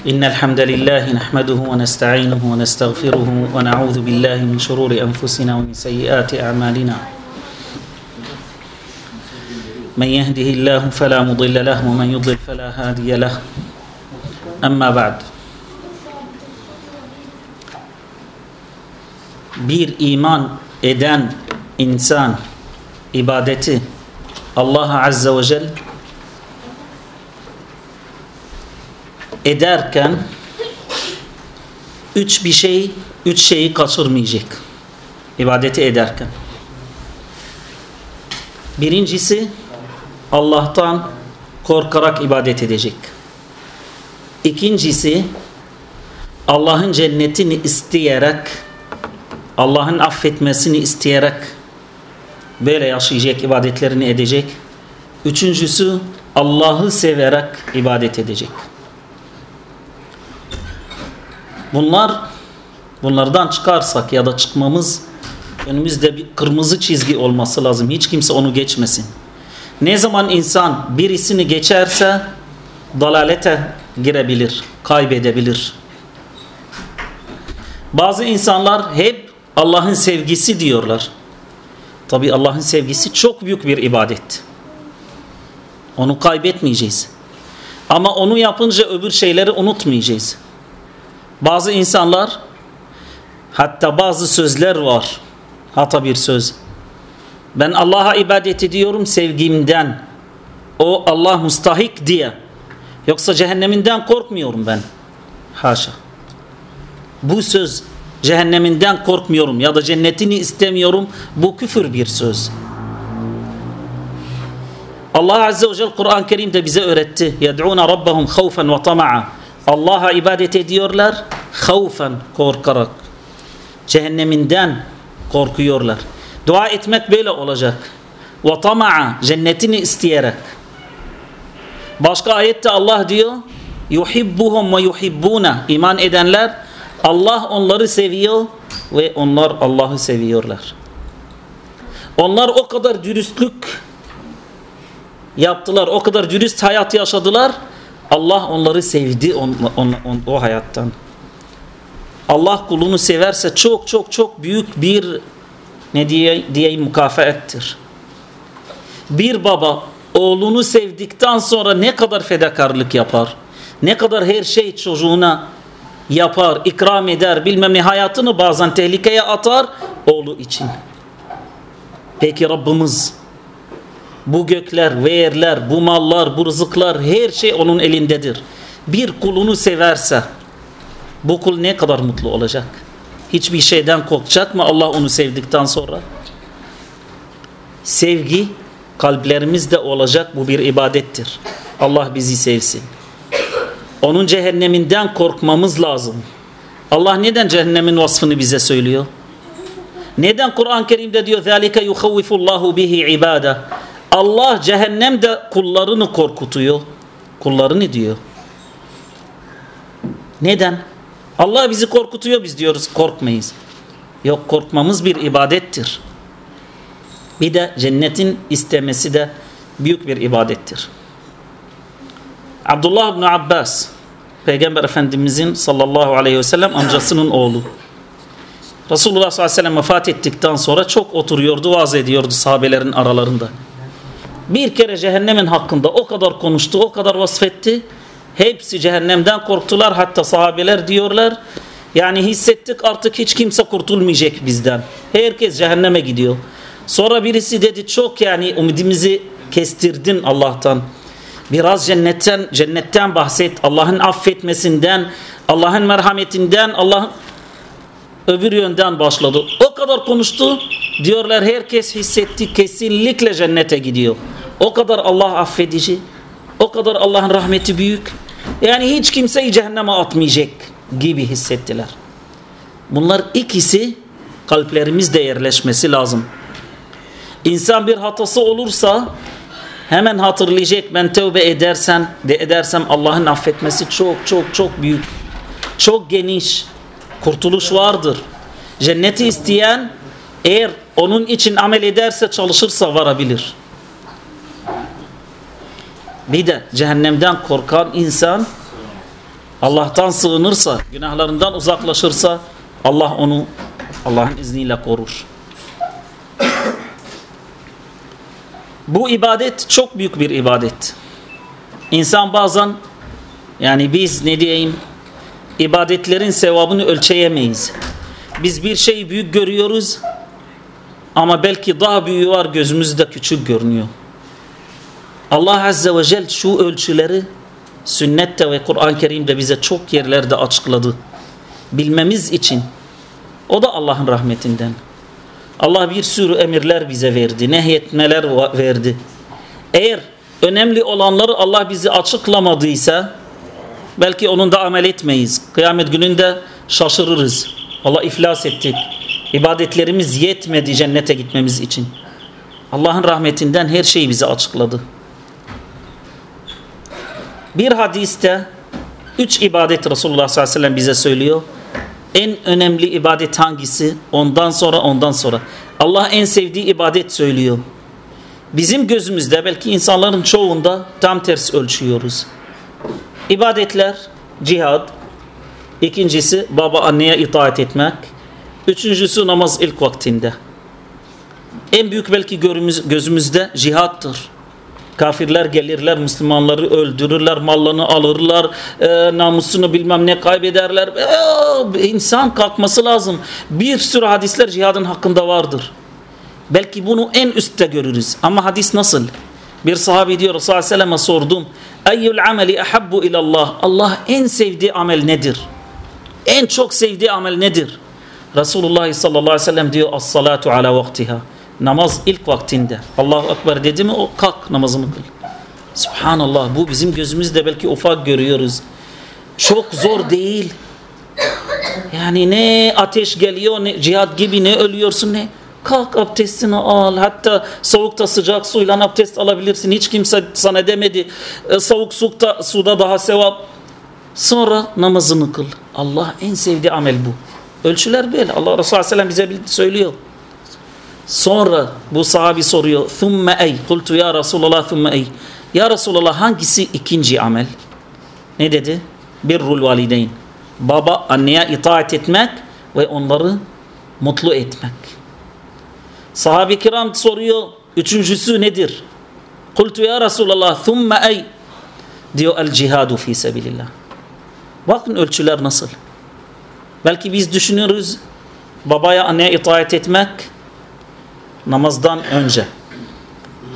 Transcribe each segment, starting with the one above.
إن الحمد لله نحمده ونستعينه ونستغفره ونعوذ بالله من شرور أنفسنا ومن سيئات أعمالنا. من يهده الله فلا مضل له ومن يضلل فلا هادي له. أما بعد. Iman eden insan ibadeti Allah Azze ve Celle ederken üç bir şey, üç şeyi kaçırmayacak. İbadeti ederken. Birincisi Allah'tan korkarak ibadet edecek. İkincisi Allah'ın cennetini isteyerek Allah'ın affetmesini isteyerek böyle yaşayacak, ibadetlerini edecek. Üçüncüsü Allah'ı severek ibadet edecek. Bunlar bunlardan çıkarsak ya da çıkmamız önümüzde bir kırmızı çizgi olması lazım. Hiç kimse onu geçmesin. Ne zaman insan birisini geçerse dalalete girebilir, kaybedebilir. Bazı insanlar hep Allah'ın sevgisi diyorlar. Tabi Allah'ın sevgisi çok büyük bir ibadet. Onu kaybetmeyeceğiz. Ama onu yapınca öbür şeyleri unutmayacağız. Bazı insanlar hatta bazı sözler var. Hatta bir söz. Ben Allah'a ibadet ediyorum sevgimden. O Allah mustahik diye. Yoksa cehenneminden korkmuyorum ben. Haşa. Bu söz cehenneminden korkmuyorum ya da cennetini istemiyorum. Bu küfür bir söz. Allah Azze ve Celle Kur'an-ı Kerim'de bize öğretti. يَدْعُونَ رَبَّهُمْ خَوْفًا وَطَمَعًا Allah'a ibadet ediyorlar havfen korkarak. Cehenneminden korkuyorlar. Dua etmek böyle olacak. Ve tama'a cennetini isteyerek. Başka ayette Allah diyor yuhibbuhum ve yuhibbuna iman edenler Allah onları seviyor ve onlar Allah'ı seviyorlar. Onlar o kadar dürüstlük yaptılar, o kadar dürüst hayat yaşadılar. Allah onları sevdi on, on, on, o hayattan. Allah kulunu severse çok çok çok büyük bir ne diye diyeyim mukafaettir. Bir baba oğlunu sevdikten sonra ne kadar fedakarlık yapar. Ne kadar her şey çocuğuna yapar, ikram eder, bilmem ne hayatını bazen tehlikeye atar oğlu için. Peki Rabbimiz bu gökler ve yerler, bu mallar, bu rızıklar her şey onun elindedir. Bir kulunu severse bu kul ne kadar mutlu olacak? Hiçbir şeyden korkacak mı Allah onu sevdikten sonra? Sevgi kalplerimizde olacak bu bir ibadettir. Allah bizi sevsin. Onun cehenneminden korkmamız lazım. Allah neden cehennemin vasfını bize söylüyor? Neden Kur'an-ı Kerim'de diyor ذَٰلِكَ يُخَوِّفُ اللّٰهُ بِهِ عِبَادَهُ Allah cehennemde kullarını korkutuyor. Kullarını diyor. Neden? Allah bizi korkutuyor biz diyoruz korkmayız. Yok korkmamız bir ibadettir. Bir de cennetin istemesi de büyük bir ibadettir. Abdullah ibn Abbas Peygamber Efendimizin sallallahu aleyhi ve sellem amcasının oğlu. Resulullah sallallahu aleyhi ve sellem vefat ettikten sonra çok oturuyordu, vaaz ediyordu sahabelerin aralarında. Bir kere cehennemin hakkında o kadar konuştu, o kadar vasfetti. Hepsi cehennemden korktular. Hatta sahabeler diyorlar. Yani hissettik artık hiç kimse kurtulmayacak bizden. Herkes cehenneme gidiyor. Sonra birisi dedi çok yani umudimizi kestirdin Allah'tan. Biraz cennetten cennetten bahset. Allah'ın affetmesinden, Allah'ın merhametinden, Allah'ın öbür yönden başladı. O kadar konuştu. Diyorlar herkes hissetti kesinlikle cennete gidiyor. O kadar Allah affedici. O kadar Allah'ın rahmeti büyük. Yani hiç kimseyi cehenneme atmayacak gibi hissettiler. Bunlar ikisi kalplerimizde yerleşmesi lazım. İnsan bir hatası olursa hemen hatırlayacak ben tövbe edersen de edersem Allah'ın affetmesi çok çok çok büyük. Çok geniş. Kurtuluş vardır. Cenneti isteyen eğer onun için amel ederse çalışırsa varabilir. Bir de cehennemden korkan insan Allah'tan sığınırsa, günahlarından uzaklaşırsa Allah onu Allah'ın izniyle korur. Bu ibadet çok büyük bir ibadet. İnsan bazen yani biz ne diyeyim ibadetlerin sevabını ölçeyemeyiz. Biz bir şeyi büyük görüyoruz ama belki daha büyüğü var gözümüzde küçük görünüyor. Allah Azze ve Celle şu ölçüleri sünnette ve Kur'an-ı Kerim'de bize çok yerlerde açıkladı. Bilmemiz için o da Allah'ın rahmetinden. Allah bir sürü emirler bize verdi. Nehyetmeler verdi. Eğer önemli olanları Allah bizi açıklamadıysa belki onun da amel etmeyiz. Kıyamet gününde şaşırırız. Allah iflas ettik. İbadetlerimiz yetmedi cennete gitmemiz için. Allah'ın rahmetinden her şeyi bize açıkladı. Bir hadiste üç ibadet Resulullah sallallahu aleyhi ve sellem bize söylüyor. En önemli ibadet hangisi? Ondan sonra ondan sonra. Allah en sevdiği ibadet söylüyor. Bizim gözümüzde belki insanların çoğunda tam tersi ölçüyoruz. İbadetler, cihad. İkincisi baba anneye itaat etmek. Üçüncüsü namaz ilk vaktinde. En büyük belki gözümüzde cihattır. Kafirler gelirler, Müslümanları öldürürler, mallarını alırlar, e, namusunu bilmem ne kaybederler. E, insan kalkması lazım. Bir sürü hadisler cihadın hakkında vardır. Belki bunu en üstte görürüz. Ama hadis nasıl? Bir sahabi diyor Resulullah Aleyhisselam'a sordum. Eyyül ameli ahabbu ilallah. Allah en sevdiği amel nedir? En çok sevdiği amel nedir? Resulullah sallallahu aleyhi ve sellem diyor as-salatu ala vaktiha. Namaz ilk vaktinde. Allahu Ekber dedi mi o kalk namazını kıl. Subhanallah bu bizim gözümüzde belki ufak görüyoruz. Çok zor değil. Yani ne ateş geliyor ne cihat gibi ne ölüyorsun ne. Kalk abdestini al. Hatta soğukta sıcak suyla abdest alabilirsin. Hiç kimse sana demedi. E, soğuk suda, suda daha sevap. Sonra namazını kıl. Allah en sevdiği amel bu. Ölçüler böyle. Allah Resulü Aleyhisselam bize söylüyor. Sonra bu sahabi soruyor. Thumme ey. Kultu ya Resulallah thumme ey. Ya Resulallah hangisi ikinci amel? Ne dedi? Birrul valideyn. Baba anneye itaat etmek ve onları mutlu etmek. Sahabi kiram soruyor. Üçüncüsü nedir? Kultu ya Resulallah thumme ey. Diyor el cihadu fi sebilillah. Bakın ölçüler nasıl. Belki biz düşünürüz babaya anneye itaat etmek namazdan önce.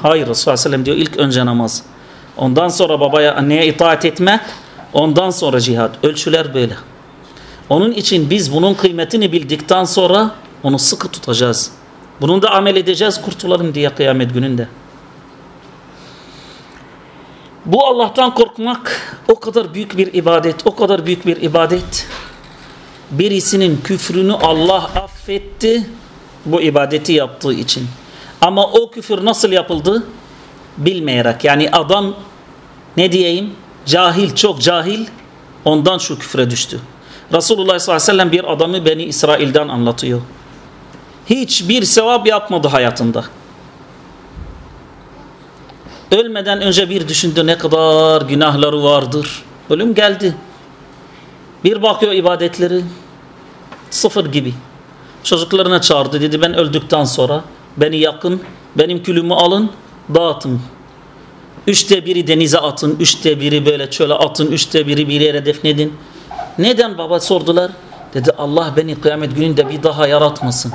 Hayır Resulullah Aleyhisselam diyor ilk önce namaz. Ondan sonra babaya anneye itaat etmek ondan sonra cihad. Ölçüler böyle. Onun için biz bunun kıymetini bildikten sonra onu sıkı tutacağız. Bunun da amel edeceğiz kurtulalım diye kıyamet gününde. Bu Allah'tan korkmak o kadar büyük bir ibadet, o kadar büyük bir ibadet. Birisinin küfrünü Allah affetti bu ibadeti yaptığı için. Ama o küfür nasıl yapıldı? Bilmeyerek. Yani adam ne diyeyim? Cahil, çok cahil. Ondan şu küfre düştü. Resulullah sallallahu aleyhi ve sellem bir adamı Beni İsrail'den anlatıyor. Hiçbir sevap yapmadı hayatında. Ölmeden önce bir düşündü ne kadar günahları vardır. Ölüm geldi. Bir bakıyor ibadetleri sıfır gibi. Çocuklarına çağırdı dedi ben öldükten sonra beni yakın benim külümü alın dağıtın. Üçte biri denize atın, üçte biri böyle çöle atın, üçte biri bir yere defnedin. Neden baba sordular? Dedi Allah beni kıyamet gününde bir daha yaratmasın.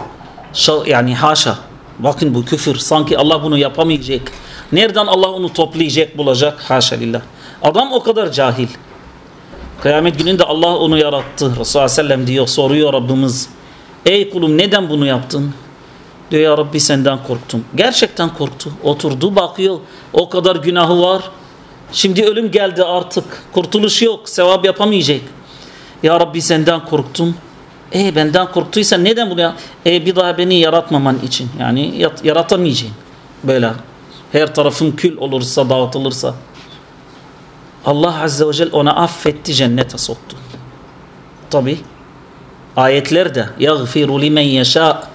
Yani haşa. Bakın bu küfür. Sanki Allah bunu yapamayacak. Nereden Allah onu toplayacak, bulacak? Haşa lillah. Adam o kadar cahil. Kıyamet gününde Allah onu yarattı. Resulullah sellem diyor, soruyor Rabbimiz. Ey kulum neden bunu yaptın? Diyor ya Rabbi senden korktum. Gerçekten korktu. Oturdu bakıyor. O kadar günahı var. Şimdi ölüm geldi artık. Kurtuluş yok. Sevap yapamayacak. Ya Rabbi senden korktum. E benden korktuysan neden bunu ya? E bir daha beni yaratmaman için. Yani yaratamayacağım. Böyle. Her tarafın kül olursa, dağıtılırsa. Allah Azze ve Celle ona affetti, cennete soktu. Tabi ayetlerde yagfiru limen yasha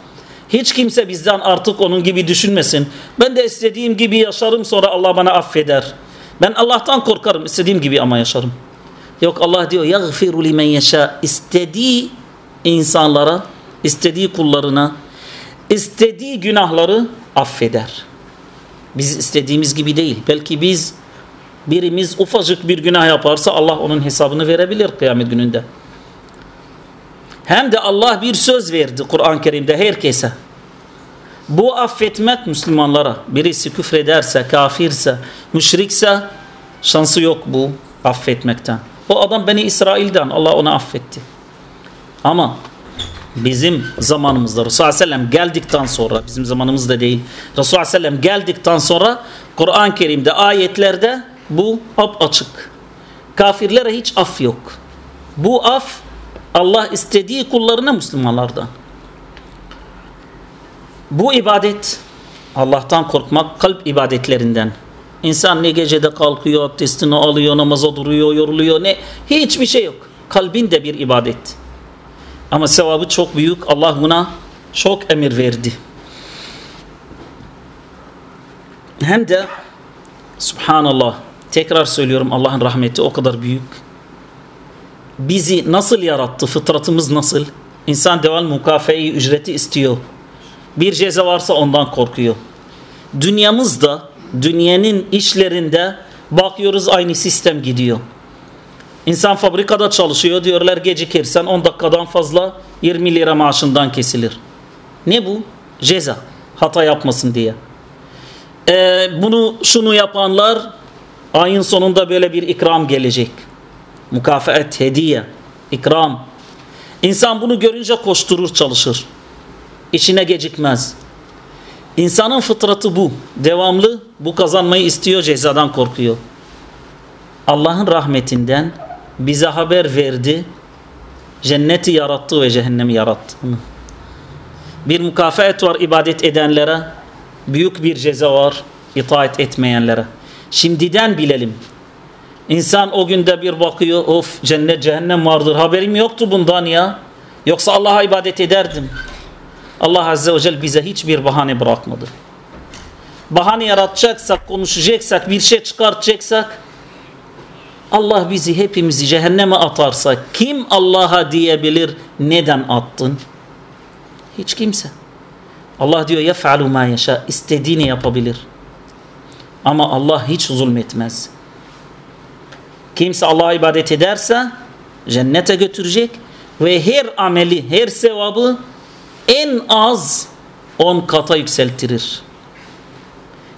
hiç kimse bizden artık onun gibi düşünmesin. Ben de istediğim gibi yaşarım sonra Allah bana affeder. Ben Allah'tan korkarım istediğim gibi ama yaşarım. Yok Allah diyor yagfiru limen yasha istediği insanlara, istediği kullarına istediği günahları affeder. Biz istediğimiz gibi değil. Belki biz birimiz ufacık bir günah yaparsa Allah onun hesabını verebilir kıyamet gününde. Hem de Allah bir söz verdi Kur'an-ı Kerim'de herkese. Bu affetmek Müslümanlara. Birisi küfrederse, kafirse, müşrikse şansı yok bu affetmekten. O adam Beni İsrail'den Allah onu affetti. Ama bizim zamanımızda Resulullah Aleyhisselam geldikten sonra bizim zamanımızda değil Resulullah Aleyhisselam geldikten sonra Kur'an-ı Kerim'de ayetlerde bu ap açık. Kafirlere hiç af yok. Bu af Allah istediği kullarına Müslümanlardan. Bu ibadet Allah'tan korkmak kalp ibadetlerinden. İnsan ne gecede kalkıyor, abdestini alıyor, namaza duruyor, yoruluyor ne hiçbir şey yok. Kalbin de bir ibadet. Ama sevabı çok büyük. Allah buna çok emir verdi. Hem de Subhanallah tekrar söylüyorum Allah'ın rahmeti o kadar büyük. Bizi nasıl yarattı? Fıtratımız nasıl? İnsan devam mukafeyi, ücreti istiyor. Bir ceza varsa ondan korkuyor. Dünyamızda, dünyanın işlerinde bakıyoruz aynı sistem gidiyor. İnsan fabrikada çalışıyor diyorlar gecikirsen 10 dakikadan fazla 20 lira maaşından kesilir. Ne bu? Ceza. Hata yapmasın diye. Ee, bunu şunu yapanlar ayın sonunda böyle bir ikram gelecek. Mukafat, hediye, ikram. İnsan bunu görünce koşturur çalışır. İşine gecikmez. İnsanın fıtratı bu. Devamlı bu kazanmayı istiyor cezadan korkuyor. Allah'ın rahmetinden bize haber verdi. Cenneti yarattı ve cehennemi yarattı. Bir mukafat var ibadet edenlere. Büyük bir ceza var itaat etmeyenlere. Şimdiden bilelim. İnsan o günde bir bakıyor of cennet cehennem vardır haberim yoktu bundan ya. Yoksa Allah'a ibadet ederdim. Allah Azze ve Celle bize hiçbir bahane bırakmadı. Bahane yaratacaksak, konuşacaksak, bir şey çıkartacaksak Allah bizi hepimizi cehenneme atarsa kim Allah'a diyebilir neden attın? Hiç kimse. Allah diyor yef'alu ma yaşa istediğini yapabilir. Ama Allah hiç zulmetmez. Kimse Allah'a ibadet ederse cennete götürecek ve her ameli, her sevabı en az 10 kata yükseltirir.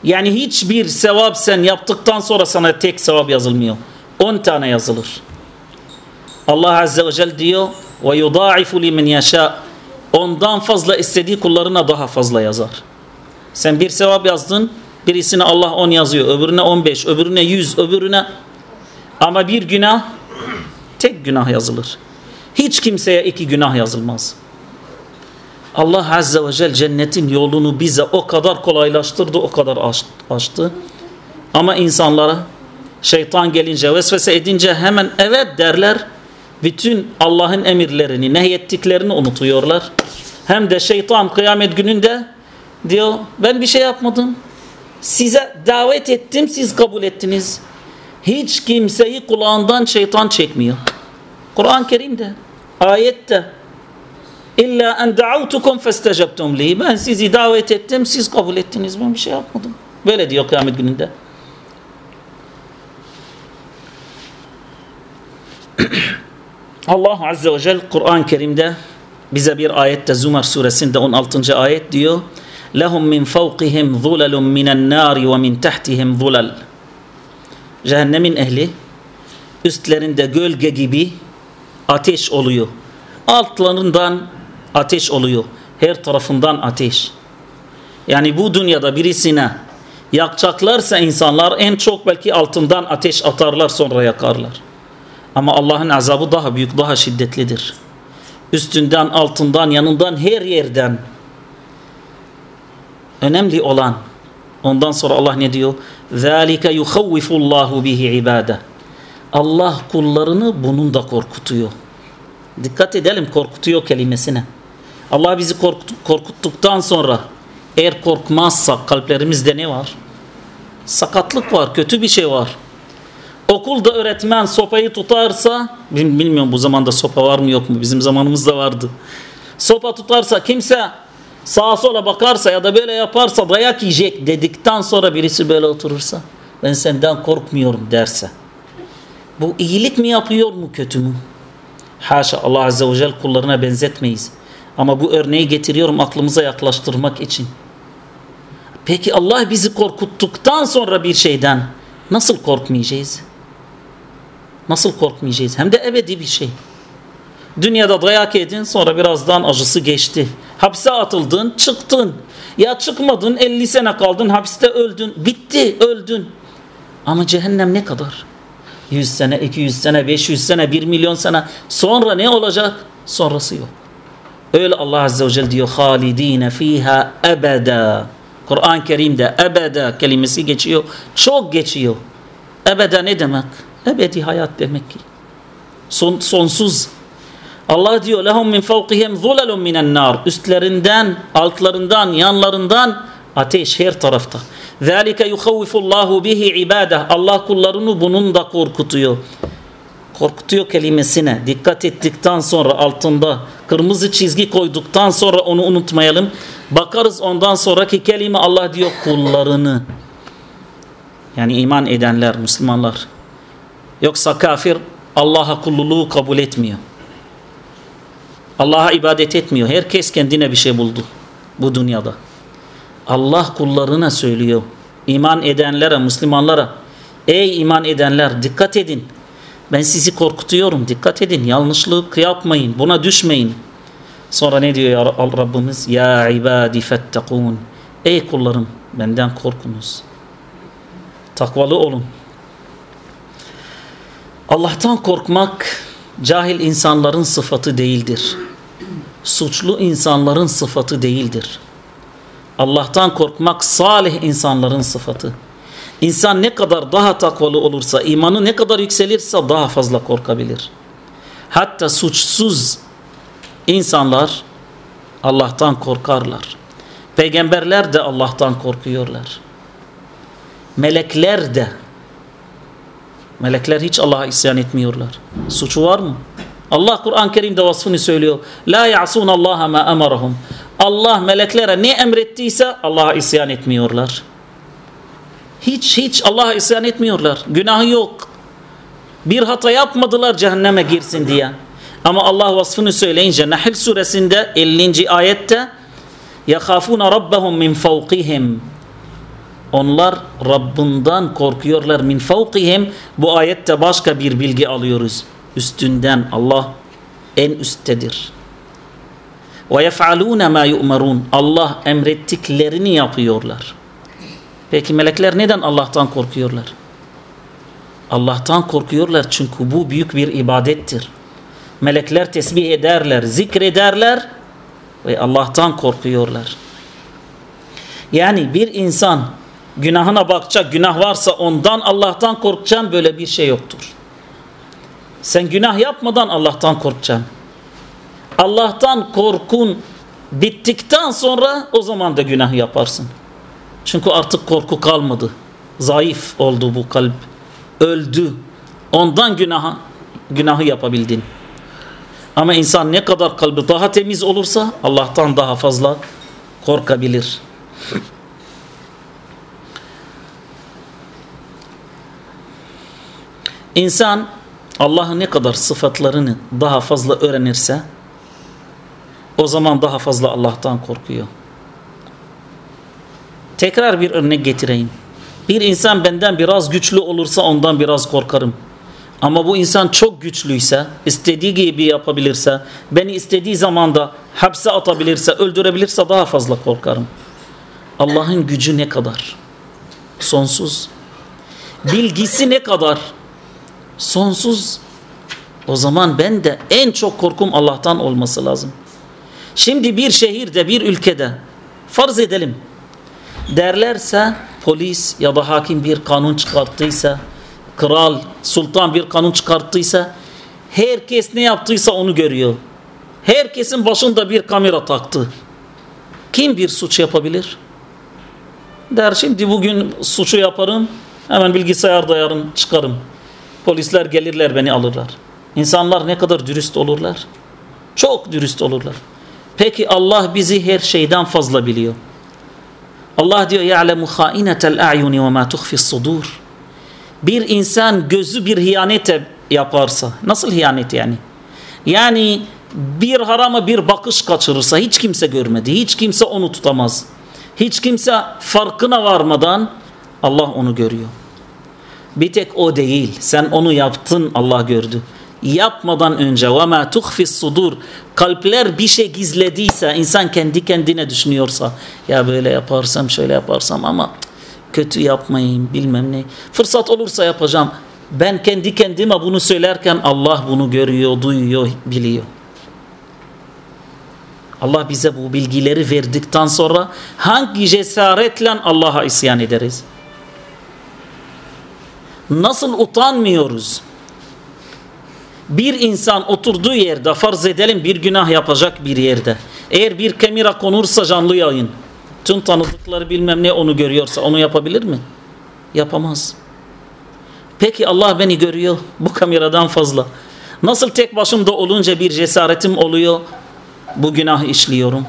Yani hiçbir sevap sen yaptıktan sonra sana tek sevap yazılmıyor. 10 tane yazılır. Allah Azze ve Celle diyor ve yudaifu limen yasha ondan fazla istediği kullarına daha fazla yazar. Sen bir sevap yazdın birisine Allah 10 yazıyor öbürüne 15 öbürüne 100 öbürüne ama bir günah tek günah yazılır. Hiç kimseye iki günah yazılmaz. Allah Azze ve Celle cennetin yolunu bize o kadar kolaylaştırdı, o kadar açtı. Ama insanlara şeytan gelince, vesvese edince hemen evet derler. Bütün Allah'ın emirlerini, nehyettiklerini unutuyorlar. Hem de şeytan kıyamet gününde diyor ben bir şey yapmadım. Size davet ettim siz kabul ettiniz. Hiç kimseyi kulağından şeytan çekmiyor. Kur'an-ı Kerim'de, ayette İlla en da'avtukum festecebtum li. Ben sizi davet ettim, siz kabul ettiniz. Ben bir şey yapmadım. Böyle diyor kıyamet gününde. Allah Azze ve Celle Kur'an-ı Kerim'de bize bir ayette Zumar suresinde 16. ayet diyor. Min fawqihim zulalun minen nari ve min tahtihim zulal. Cehennemin ehli üstlerinde gölge gibi ateş oluyor. Altlarından ateş oluyor. Her tarafından ateş. Yani bu dünyada birisine yakacaklarsa insanlar en çok belki altından ateş atarlar sonra yakarlar. Ama Allah'ın azabı daha büyük, daha şiddetlidir. Üstünden, altından, yanından, her yerden. Önemli olan. Ondan sonra Allah ne diyor? ذَٰلِكَ يُخَوِّفُ اللّٰهُ بِهِ عِبَادَهِ Allah kullarını bunun da korkutuyor. Dikkat edelim korkutuyor kelimesine. Allah bizi korkuttuktan sonra eğer korkmazsak kalplerimizde ne var? Sakatlık var, kötü bir şey var. Okulda öğretmen sopayı tutarsa bilmiyorum bu zamanda sopa var mı yok mu bizim zamanımızda vardı. Sopa tutarsa kimse sağa sola bakarsa ya da böyle yaparsa dayak yiyecek dedikten sonra birisi böyle oturursa ben senden korkmuyorum derse. Bu iyilik mi yapıyor mu kötü mü? Haşa Allah Azze ve Celle kullarına benzetmeyiz. Ama bu örneği getiriyorum aklımıza yaklaştırmak için. Peki Allah bizi korkuttuktan sonra bir şeyden nasıl korkmayacağız? Nasıl korkmayacağız? Hem de ebedi bir şey. Dünyada dayak yedin sonra birazdan acısı geçti. Hapse atıldın çıktın. Ya çıkmadın 50 sene kaldın hapiste öldün. Bitti öldün. Ama cehennem ne kadar? 100 sene, 200 sene, 500 sene, 1 milyon sene. Sonra ne olacak? Sonrası yok. Öyle Allah Azze ve Celle diyor halidine fiha ebeda. Kur'an-ı Kerim'de ebeda kelimesi geçiyor. Çok geçiyor. Ebeda ne demek? Ebedi hayat demek ki. Son, sonsuz. Allah diyor lehum min fevkihim zulalun minen nar. Üstlerinden, altlarından, yanlarından ateş her tarafta. Zalike yuhavvifullahu bihi ibadah. Allah kullarını bunun da korkutuyor. Korkutuyor kelimesine dikkat ettikten sonra altında kırmızı çizgi koyduktan sonra onu unutmayalım. Bakarız ondan sonraki kelime Allah diyor kullarını. Yani iman edenler, Müslümanlar. Yoksa kafir Allah'a kulluluğu kabul etmiyor. Allah'a ibadet etmiyor. Herkes kendine bir şey buldu bu dünyada. Allah kullarına söylüyor. İman edenlere, Müslümanlara. Ey iman edenler dikkat edin. Ben sizi korkutuyorum. Dikkat edin. Yanlışlık yapmayın. Buna düşmeyin. Sonra ne diyor ya Rabbimiz? Ya ibadi fettekun. Ey kullarım benden korkunuz. Takvalı olun. Allah'tan korkmak cahil insanların sıfatı değildir. Suçlu insanların sıfatı değildir. Allah'tan korkmak salih insanların sıfatı. İnsan ne kadar daha takvalı olursa, imanı ne kadar yükselirse daha fazla korkabilir. Hatta suçsuz insanlar Allah'tan korkarlar. Peygamberler de Allah'tan korkuyorlar. Melekler de Melekler hiç Allah'a isyan etmiyorlar. Suçu var mı? Allah Kur'an-ı Kerim'de vasfını söylüyor. La ya'sun Allah ma emarahum. Allah meleklere ne emrettiyse Allah'a isyan etmiyorlar. Hiç hiç Allah'a isyan etmiyorlar. Günahı yok. Bir hata yapmadılar cehenneme girsin diye. Ama Allah vasfını söyleyince Nahl suresinde 50. ayette يَخَافُونَ رَبَّهُمْ مِنْ فَوْقِهِمْ onlar Rabbinden korkuyorlar min fevkihim. Bu ayette başka bir bilgi alıyoruz. Üstünden Allah en üsttedir. Ve yef'alûne mâ yu'marûn. Allah emrettiklerini yapıyorlar. Peki melekler neden Allah'tan korkuyorlar? Allah'tan korkuyorlar çünkü bu büyük bir ibadettir. Melekler tesbih ederler, zikrederler ve Allah'tan korkuyorlar. Yani bir insan günahına bakacak, günah varsa ondan Allah'tan korkacaksın böyle bir şey yoktur. Sen günah yapmadan Allah'tan korkacaksın. Allah'tan korkun bittikten sonra o zaman da günah yaparsın. Çünkü artık korku kalmadı. Zayıf oldu bu kalp. Öldü. Ondan günahı, günahı yapabildin. Ama insan ne kadar kalbi daha temiz olursa Allah'tan daha fazla korkabilir. İnsan Allah'ın ne kadar sıfatlarını daha fazla öğrenirse o zaman daha fazla Allah'tan korkuyor. Tekrar bir örnek getireyim. Bir insan benden biraz güçlü olursa ondan biraz korkarım. Ama bu insan çok güçlüyse, istediği gibi yapabilirse, beni istediği zamanda hapse atabilirse, öldürebilirse daha fazla korkarım. Allah'ın gücü ne kadar? Sonsuz. Bilgisi ne kadar? Sonsuz. O zaman ben de en çok korkum Allah'tan olması lazım. Şimdi bir şehirde, bir ülkede farz edelim. Derlerse polis ya da hakim bir kanun çıkarttıysa, kral, sultan bir kanun çıkarttıysa herkes ne yaptıysa onu görüyor. Herkesin başında bir kamera taktı. Kim bir suç yapabilir? Der şimdi bugün suçu yaparım hemen bilgisayarda yarın çıkarım. Polisler gelirler beni alırlar. İnsanlar ne kadar dürüst olurlar? Çok dürüst olurlar. Peki Allah bizi her şeyden fazla biliyor. Allah diyor ya'lemu khainetel a'yuni ve ma tuhfi's sudur. Bir insan gözü bir hiyanete yaparsa nasıl hiyanet yani? Yani bir harama bir bakış kaçırırsa hiç kimse görmedi. Hiç kimse onu tutamaz. Hiç kimse farkına varmadan Allah onu görüyor. Bir tek o değil. Sen onu yaptın Allah gördü. Yapmadan önce ve ma tuhfis sudur kalpler bir şey gizlediyse insan kendi kendine düşünüyorsa ya böyle yaparsam şöyle yaparsam ama kötü yapmayayım bilmem ne. Fırsat olursa yapacağım. Ben kendi kendime bunu söylerken Allah bunu görüyor, duyuyor, biliyor. Allah bize bu bilgileri verdikten sonra hangi cesaretle Allah'a isyan ederiz? Nasıl utanmıyoruz? Bir insan oturduğu yerde farz edelim bir günah yapacak bir yerde. Eğer bir kamera konursa canlı yayın. Tüm tanıdıkları bilmem ne onu görüyorsa onu yapabilir mi? Yapamaz. Peki Allah beni görüyor bu kameradan fazla. Nasıl tek başımda olunca bir cesaretim oluyor bu günah işliyorum.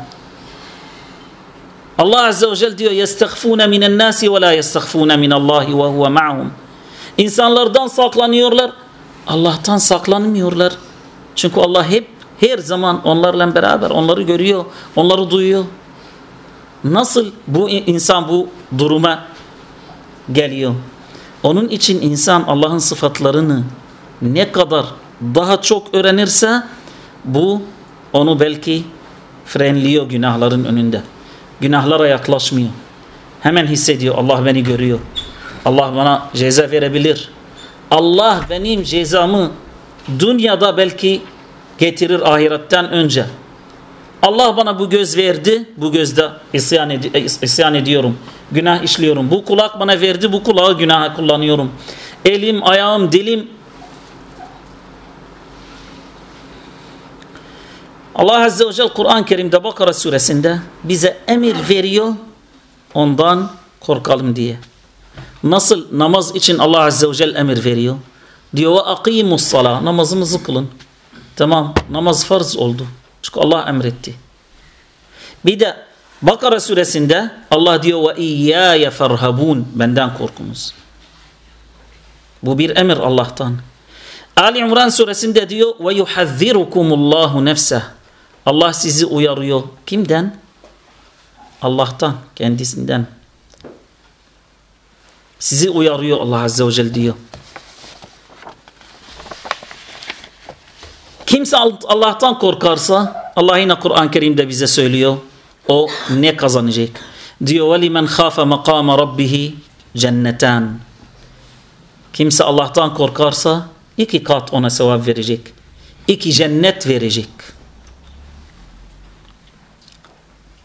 Allah Azze ve Celle diyor يَسْتَخْفُونَ مِنَ النَّاسِ وَلَا يَسْتَخْفُونَ مِنَ اللّٰهِ وَهُوَ مَعَهُمْ İnsanlardan saklanıyorlar. Allah'tan saklanmıyorlar. Çünkü Allah hep her zaman onlarla beraber onları görüyor, onları duyuyor. Nasıl bu insan bu duruma geliyor? Onun için insan Allah'ın sıfatlarını ne kadar daha çok öğrenirse bu onu belki frenliyor günahların önünde. Günahlara yaklaşmıyor. Hemen hissediyor Allah beni görüyor. Allah bana ceza verebilir. Allah benim cezamı dünyada belki getirir ahiretten önce. Allah bana bu göz verdi, bu gözde isyan, ed isyan ediyorum, günah işliyorum. Bu kulak bana verdi, bu kulağı günah kullanıyorum. Elim, ayağım, dilim. Allah Azze ve Celle Kur'an-ı Kerim'de Bakara suresinde bize emir veriyor, ondan korkalım diye. Nasıl namaz için Allah Azze ve Celle emir veriyor? Diyor ve akimus sala namazınızı kılın. Tamam namaz farz oldu. Çünkü Allah emretti. Bir de Bakara suresinde Allah diyor ve iyyâye ferhabun benden korkunuz. Bu bir emir Allah'tan. Ali İmran suresinde diyor ve yuhazzirukumullahu nefseh. Allah sizi uyarıyor. Kimden? Allah'tan, kendisinden. Sizi uyarıyor Allah Azze ve Celle diyor. Kimse Allah'tan korkarsa Allah yine Kur'an-ı Kerim'de bize söylüyor. O ne kazanacak? Diyor وَلِمَنْ خَافَ مَقَامَ رَبِّهِ cennetan. Kimse Allah'tan korkarsa iki kat ona sevap verecek. İki cennet verecek.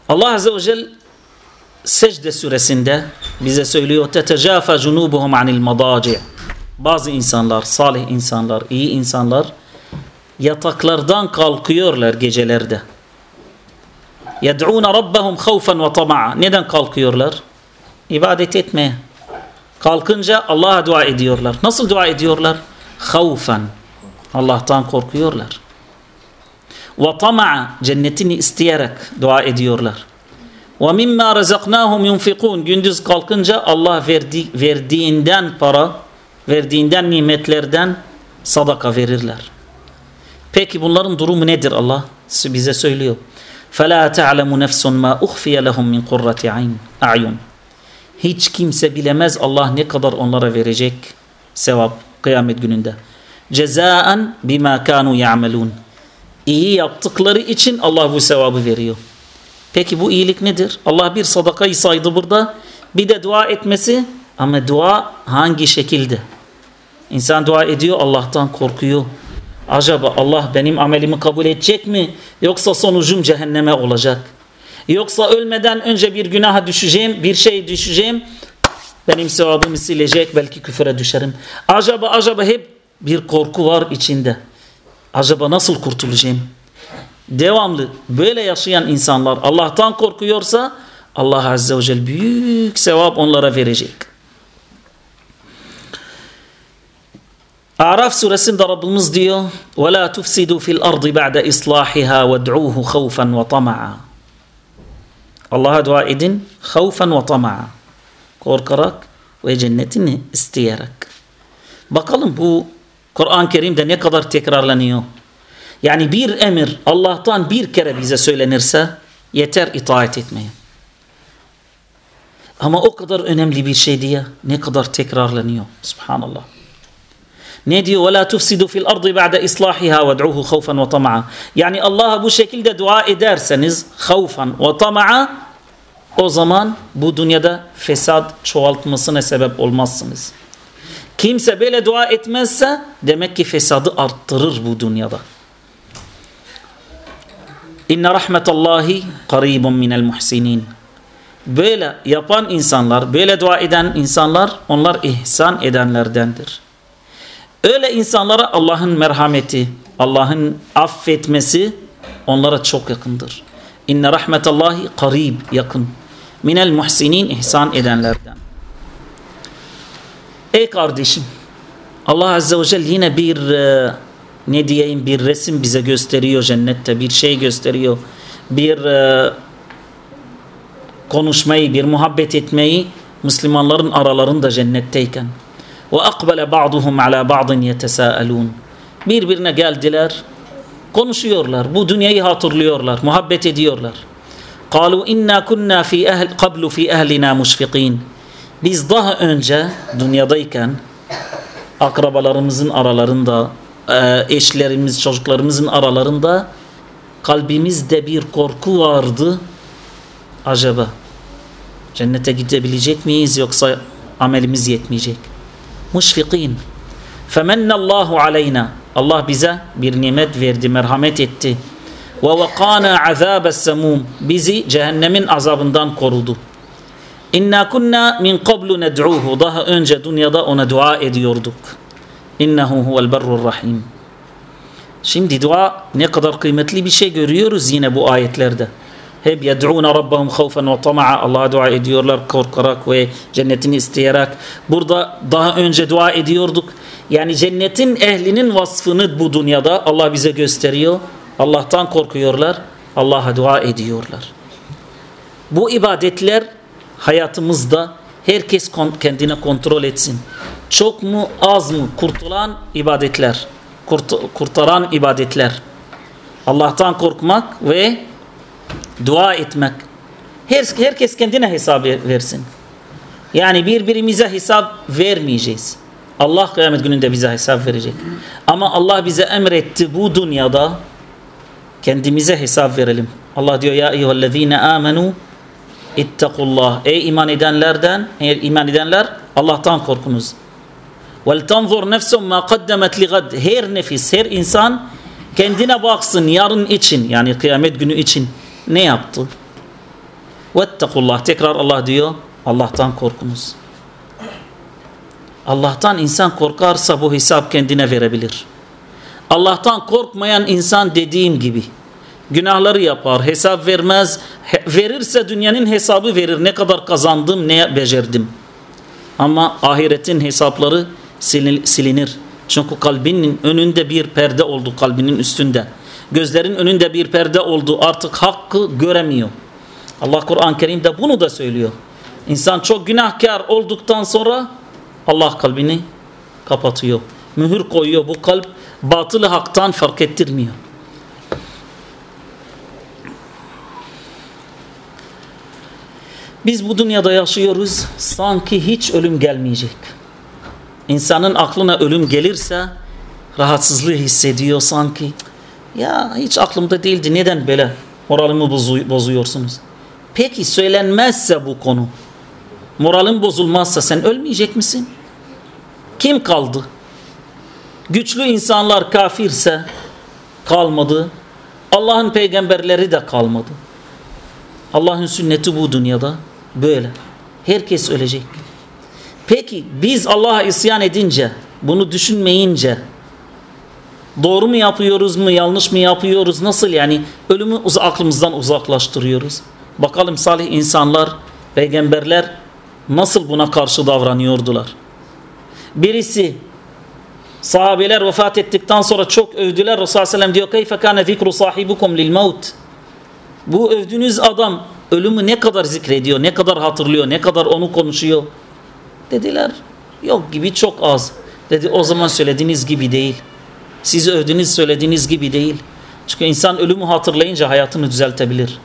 Allah Azze ve Celle Secde suresinde bize söylüyor tetecafa cunubuhum anil madaci. Bazı insanlar, salih insanlar, iyi insanlar yataklardan kalkıyorlar gecelerde. Yed'ûne rabbahum havfen ve tama'a. Neden kalkıyorlar? İbadet etmeye. Kalkınca Allah'a dua ediyorlar. Nasıl dua ediyorlar? Havfen. Allah'tan korkuyorlar. Ve tama'a. Cennetini isteyerek dua ediyorlar. وَمِمَّا رَزَقْنَاهُمْ يُنْفِقُونَ Gündüz kalkınca Allah verdi, verdiğinden para, verdiğinden nimetlerden sadaka verirler. Peki bunların durumu nedir Allah bize söylüyor. فَلَا تَعْلَمُ نَفْسٌ مَا اُخْفِيَ لَهُمْ مِنْ قُرَّةِ عَيُّنْ Hiç kimse bilemez Allah ne kadar onlara verecek sevap kıyamet gününde. جَزَاءً بِمَا كَانُوا يَعْمَلُونَ İyi yaptıkları için Allah bu sevabı veriyor. Peki bu iyilik nedir? Allah bir sadakayı saydı burada. Bir de dua etmesi ama dua hangi şekilde? İnsan dua ediyor Allah'tan korkuyor. Acaba Allah benim amelimi kabul edecek mi? Yoksa sonucum cehenneme olacak. Yoksa ölmeden önce bir günaha düşeceğim, bir şey düşeceğim. Benim sevabımı silecek, belki küfüre düşerim. Acaba acaba hep bir korku var içinde. Acaba nasıl kurtulacağım? devamlı böyle yaşayan insanlar Allah'tan korkuyorsa Allah Azze ve Celle büyük sevap onlara verecek. Araf suresinde Rabbimiz diyor وَلَا تُفْسِدُوا فِي الْأَرْضِ بَعْدَ إِصْلَاحِهَا وَادْعُوهُ خَوْفًا وَطَمَعًا Allah'a dua edin خَوْفًا وَطَمَعًا Korkarak ve cennetini isteyerek. Bakalım bu Kur'an-ı Kerim'de ne kadar tekrarlanıyor. Yani bir emir Allah'tan bir kere bize söylenirse yeter itaat etmeye. Ama o kadar önemli bir şey diye ne kadar tekrarlanıyor. Subhanallah. Ne diyor? وَلَا تُفْسِدُوا فِي الْأَرْضِ بَعْدَ إِصْلَاحِهَا وَادْعُوهُ خَوْفًا وَطَمَعًا Yani Allah'a bu şekilde dua ederseniz خَوْفًا وَطَمَعًا o zaman bu dünyada fesat çoğaltmasına sebep olmazsınız. Kimse böyle dua etmezse demek ki fesadı arttırır bu dünyada. İnne rahmetallahi qaribun minel muhsinin. Böyle yapan insanlar, böyle dua eden insanlar onlar ihsan edenlerdendir. Öyle insanlara Allah'ın merhameti, Allah'ın affetmesi onlara çok yakındır. İnne rahmetallahi qarib yakın. Minel muhsinin ihsan edenlerden. Ey kardeşim Allah Azze ve Celle yine bir e, ne diyeyim bir resim bize gösteriyor cennette bir şey gösteriyor. Bir e, konuşmayı, bir muhabbet etmeyi Müslümanların aralarında cennetteyken. Ve akbele ba'duhum ala ba'din yetesâelûn. Birbirine geldiler, konuşuyorlar. Bu dünyayı hatırlıyorlar, muhabbet ediyorlar. قالوا inna kunna fi ehl qablu fi ehlina mushfiqin. Biz daha önce dünyadayken akrabalarımızın aralarında, e, eşlerimiz, çocuklarımızın aralarında kalbimizde bir korku vardı. Acaba cennete gidebilecek miyiz yoksa amelimiz yetmeyecek? Muşfikin. Femennallahu aleyna. Allah bize bir nimet verdi, merhamet etti. Ve vakana azabes semum. Bizi cehennemin azabından korudu. İnna kunna min qablu ned'uhu. Daha önce dünyada ona dua ediyorduk. İnnehu huvel berrur rahim. Şimdi dua ne kadar kıymetli bir şey görüyoruz yine bu ayetlerde. Hep yed'ûne rabbahum havfen ve tama'a Allah'a dua ediyorlar korkarak ve cennetini isteyerek. Burada daha önce dua ediyorduk. Yani cennetin ehlinin vasfını bu dünyada Allah bize gösteriyor. Allah'tan korkuyorlar. Allah'a dua ediyorlar. Bu ibadetler hayatımızda herkes kendine kontrol etsin. Çok mu az mı kurtulan ibadetler, kurt kurtaran ibadetler. Allah'tan korkmak ve dua etmek. Her, herkes kendine hesap versin. Yani birbirimize hesap vermeyeceğiz. Allah kıyamet gününde bize hesap verecek. Ama Allah bize emretti bu dünyada kendimize hesap verelim. Allah diyor ya eyyühellezine amenu İttakullah. Ey iman edenlerden, eğer iman edenler Allah'tan korkunuz. Vel tanzur nefsum ma kaddemet li. Her nefis, her insan kendine baksın yarın için yani kıyamet günü için ne yaptı? Vettakullah. Tekrar Allah diyor. Allah'tan korkunuz. Allah'tan insan korkarsa bu hesap kendine verebilir. Allah'tan korkmayan insan dediğim gibi günahları yapar, hesap vermez. Verirse dünyanın hesabı verir. Ne kadar kazandım, ne becerdim. Ama ahiretin hesapları silinir. Çünkü kalbinin önünde bir perde oldu kalbinin üstünde. Gözlerin önünde bir perde oldu. Artık hakkı göremiyor. Allah Kur'an-ı Kerim'de bunu da söylüyor. İnsan çok günahkar olduktan sonra Allah kalbini kapatıyor. Mühür koyuyor. Bu kalp batılı haktan fark ettirmiyor. Biz bu dünyada yaşıyoruz sanki hiç ölüm gelmeyecek. İnsanın aklına ölüm gelirse rahatsızlığı hissediyor sanki. Ya hiç aklımda değildi neden böyle moralimi bozuyorsunuz? Peki söylenmezse bu konu moralin bozulmazsa sen ölmeyecek misin? Kim kaldı? Güçlü insanlar kafirse kalmadı. Allah'ın peygamberleri de kalmadı. Allah'ın sünneti bu dünyada böyle. Herkes ölecek. Peki biz Allah'a isyan edince, bunu düşünmeyince doğru mu yapıyoruz mu, yanlış mı yapıyoruz, nasıl yani ölümü uz aklımızdan uzaklaştırıyoruz? Bakalım salih insanlar, peygamberler nasıl buna karşı davranıyordular? Birisi Sahabeler vefat ettikten sonra çok övdüler. Resulullah sellem diyor keyfe kâne zikru sahibukum lil mevt. Bu övdüğünüz adam ölümü ne kadar zikrediyor, ne kadar hatırlıyor, ne kadar onu konuşuyor. Dediler yok gibi çok az. Dedi o zaman söylediğiniz gibi değil. Siz övdüğünüz söylediğiniz gibi değil. Çünkü insan ölümü hatırlayınca hayatını düzeltebilir.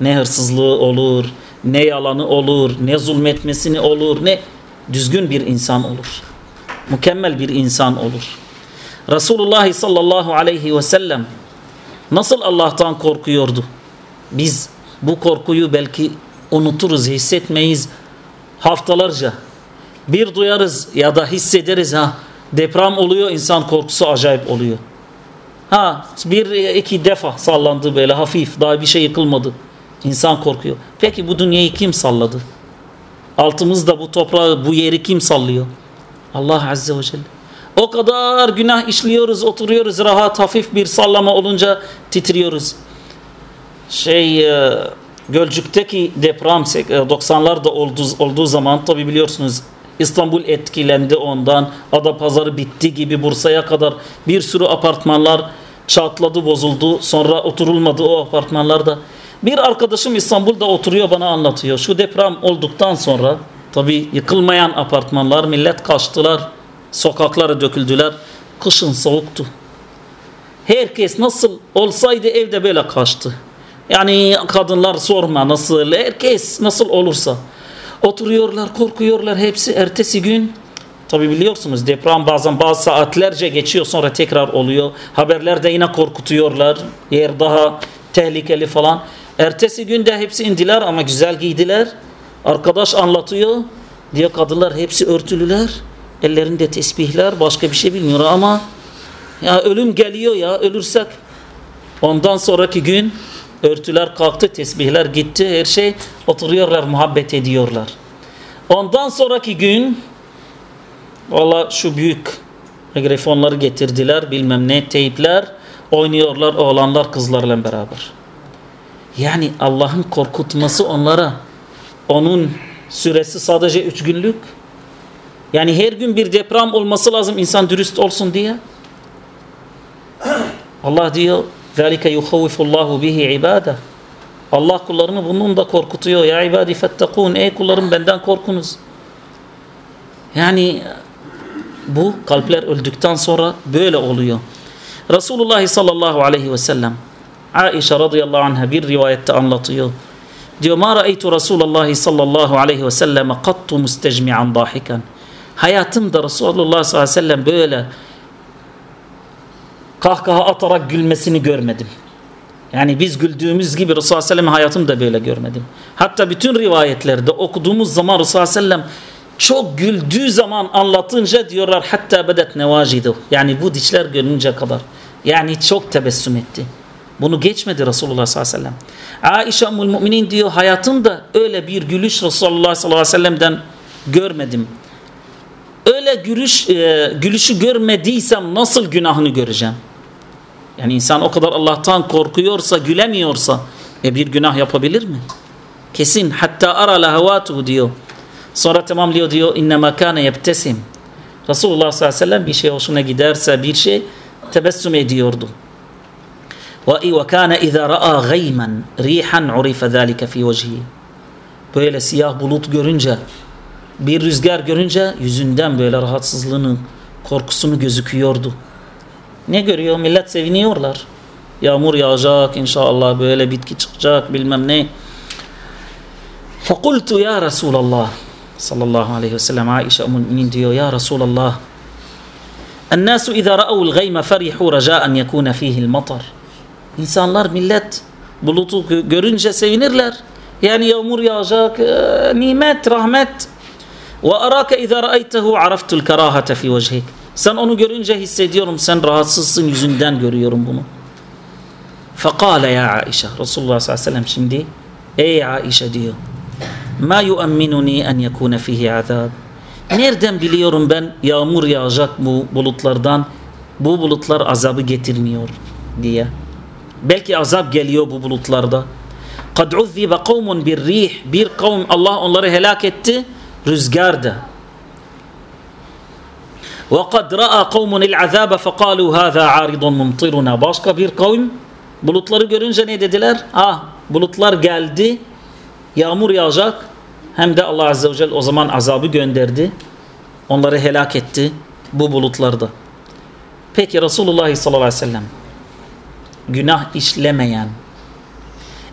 Ne hırsızlığı olur, ne yalanı olur, ne zulmetmesini olur, ne düzgün bir insan olur. Mükemmel bir insan olur. Resulullah sallallahu aleyhi ve sellem nasıl Allah'tan korkuyordu? Biz bu korkuyu belki unuturuz, hissetmeyiz haftalarca. Bir duyarız ya da hissederiz ha deprem oluyor insan korkusu acayip oluyor. Ha bir iki defa sallandı böyle hafif daha bir şey yıkılmadı. İnsan korkuyor. Peki bu dünyayı kim salladı? Altımızda bu toprağı bu yeri kim sallıyor? Allah Azze ve Celle. O kadar günah işliyoruz oturuyoruz rahat hafif bir sallama olunca titriyoruz. Şey e, Gölcük'teki deprem 90'larda olduğu, olduğu zaman tabi biliyorsunuz İstanbul etkilendi ondan. Adapazarı bitti gibi Bursa'ya kadar bir sürü apartmanlar çatladı bozuldu. Sonra oturulmadı o apartmanlarda. Bir arkadaşım İstanbul'da oturuyor bana anlatıyor. Şu deprem olduktan sonra tabi yıkılmayan apartmanlar millet kaçtılar. Sokaklara döküldüler. Kışın soğuktu. Herkes nasıl olsaydı evde böyle kaçtı. Yani kadınlar sorma nasıl, herkes nasıl olursa. Oturuyorlar, korkuyorlar hepsi. Ertesi gün tabi biliyorsunuz deprem bazen bazı saatlerce geçiyor sonra tekrar oluyor. Haberlerde yine korkutuyorlar. Yer daha tehlikeli falan. Ertesi günde hepsi indiler ama güzel giydiler. Arkadaş anlatıyor. Diyor kadınlar hepsi örtülüler. Ellerinde tesbihler başka bir şey bilmiyor ama ya ölüm geliyor ya ölürsek. Ondan sonraki gün örtüler kalktı, tesbihler gitti, her şey oturuyorlar, muhabbet ediyorlar. Ondan sonraki gün valla şu büyük mikrofonları getirdiler, bilmem ne, teypler oynuyorlar oğlanlar kızlarla beraber. Yani Allah'ın korkutması onlara onun süresi sadece üç günlük. Yani her gün bir deprem olması lazım insan dürüst olsun diye. Allah diyor Zalike yuhavvifullahu bihi ibade. Allah kullarını bunun da korkutuyor. Ya ibadi fettekun. Ey kullarım benden korkunuz. Yani bu kalpler öldükten sonra böyle oluyor. Resulullah sallallahu aleyhi ve sellem Aişe radıyallahu anha bir rivayette anlatıyor. Diyor ma ra'eytu Resulullah sallallahu aleyhi ve selleme kattu müstecmi'an dahiken. Hayatımda Resulullah sallallahu aleyhi ve sellem böyle kahkaha atarak gülmesini görmedim. Yani biz güldüğümüz gibi Resulullah Sellem hayatımda böyle görmedim. Hatta bütün rivayetlerde okuduğumuz zaman Resulullah Sellem çok güldüğü zaman anlatınca diyorlar hatta bedet nevacidu. Yani bu dişler görünce kadar. Yani çok tebessüm etti. Bunu geçmedi Resulullah sallallahu aleyhi ve sellem. Aişe Müminin diyor hayatımda öyle bir gülüş Resulullah sallallahu aleyhi ve sellem'den görmedim. Öyle gülüş, e, gülüşü görmediysem nasıl günahını göreceğim? Yani insan o kadar Allah'tan korkuyorsa, gülemiyorsa e bir günah yapabilir mi? Kesin. Hatta ara lahavatuhu diyor. Sonra tamamlıyor diyor. İnnemâ kâne yebtesim. Resulullah sallallahu aleyhi ve sellem bir şey hoşuna giderse bir şey tebessüm ediyordu. Kâne izâ ra'a gayman rihan urife zâlike fî vecihi. Böyle siyah bulut görünce bir rüzgar görünce yüzünden böyle rahatsızlığının korkusunu gözüküyordu. Ne görüyor? Millet seviniyorlar. Yağmur yağacak inşallah böyle bitki çıkacak bilmem ne. Fakultu ya Resulallah sallallahu aleyhi ve sellem Aişe Ummul diyor ya Resulallah الناس إذا رأوا الغيم فرحوا رجاء أن يكون فيه المطر İnsanlar millet bulutu görünce sevinirler. Yani yağmur yağacak, nimet, rahmet. Araka iza ra'aytehu araftul karahate fi vejhik. Sen onu görünce hissediyorum sen rahatsızsın yüzünden görüyorum bunu. Fekale ya Aişe. Resulullah sallallahu aleyhi ve sellem şimdi ey Aişe diyor. Ma yuamminuni en yekune fihi azab. Nereden biliyorum ben yağmur yağacak bu bulutlardan bu bulutlar azabı getirmiyor diye. Belki azap geliyor bu bulutlarda. Kad uzzibe kavmun bir rih. Bir kavm Allah onları helak etti rüzgarda. وَقَدْ رَأَى قَوْمٌ الْعَذَابَ فَقَالُوا هَذَا عَارِضٌ مُمْطِرُنَا Başka bir kavim bulutları görünce ne dediler? Ah bulutlar geldi, yağmur yağacak. Hem de Allah Azze ve Celle o zaman azabı gönderdi. Onları helak etti bu bulutlarda. Peki Resulullah sallallahu aleyhi ve sellem günah işlemeyen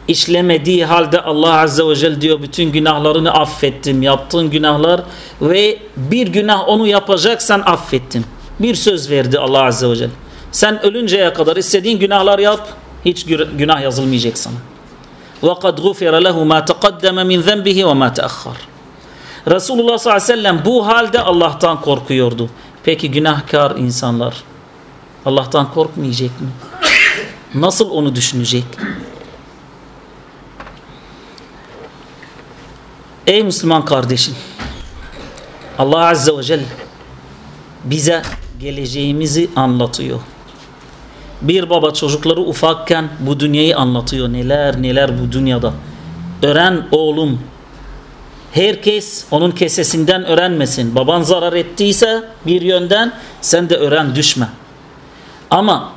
işlemediği halde Allah Azze ve Celle diyor bütün günahlarını affettim. Yaptığın günahlar ve bir günah onu yapacaksan affettim. Bir söz verdi Allah Azze ve Celle. Sen ölünceye kadar istediğin günahlar yap. Hiç günah yazılmayacak sana. وَقَدْ غُفِرَ لَهُ مَا تَقَدَّمَ مِنْ ذَنْبِهِ وَمَا تَأَخَّرَ Resulullah sallallahu aleyhi ve sellem bu halde Allah'tan korkuyordu. Peki günahkar insanlar Allah'tan korkmayacak mı? Nasıl onu düşünecek? Ey Müslüman kardeşim Allah Azze ve Celle bize geleceğimizi anlatıyor. Bir baba çocukları ufakken bu dünyayı anlatıyor. Neler neler bu dünyada. Öğren oğlum. Herkes onun kesesinden öğrenmesin. Baban zarar ettiyse bir yönden sen de öğren düşme. Ama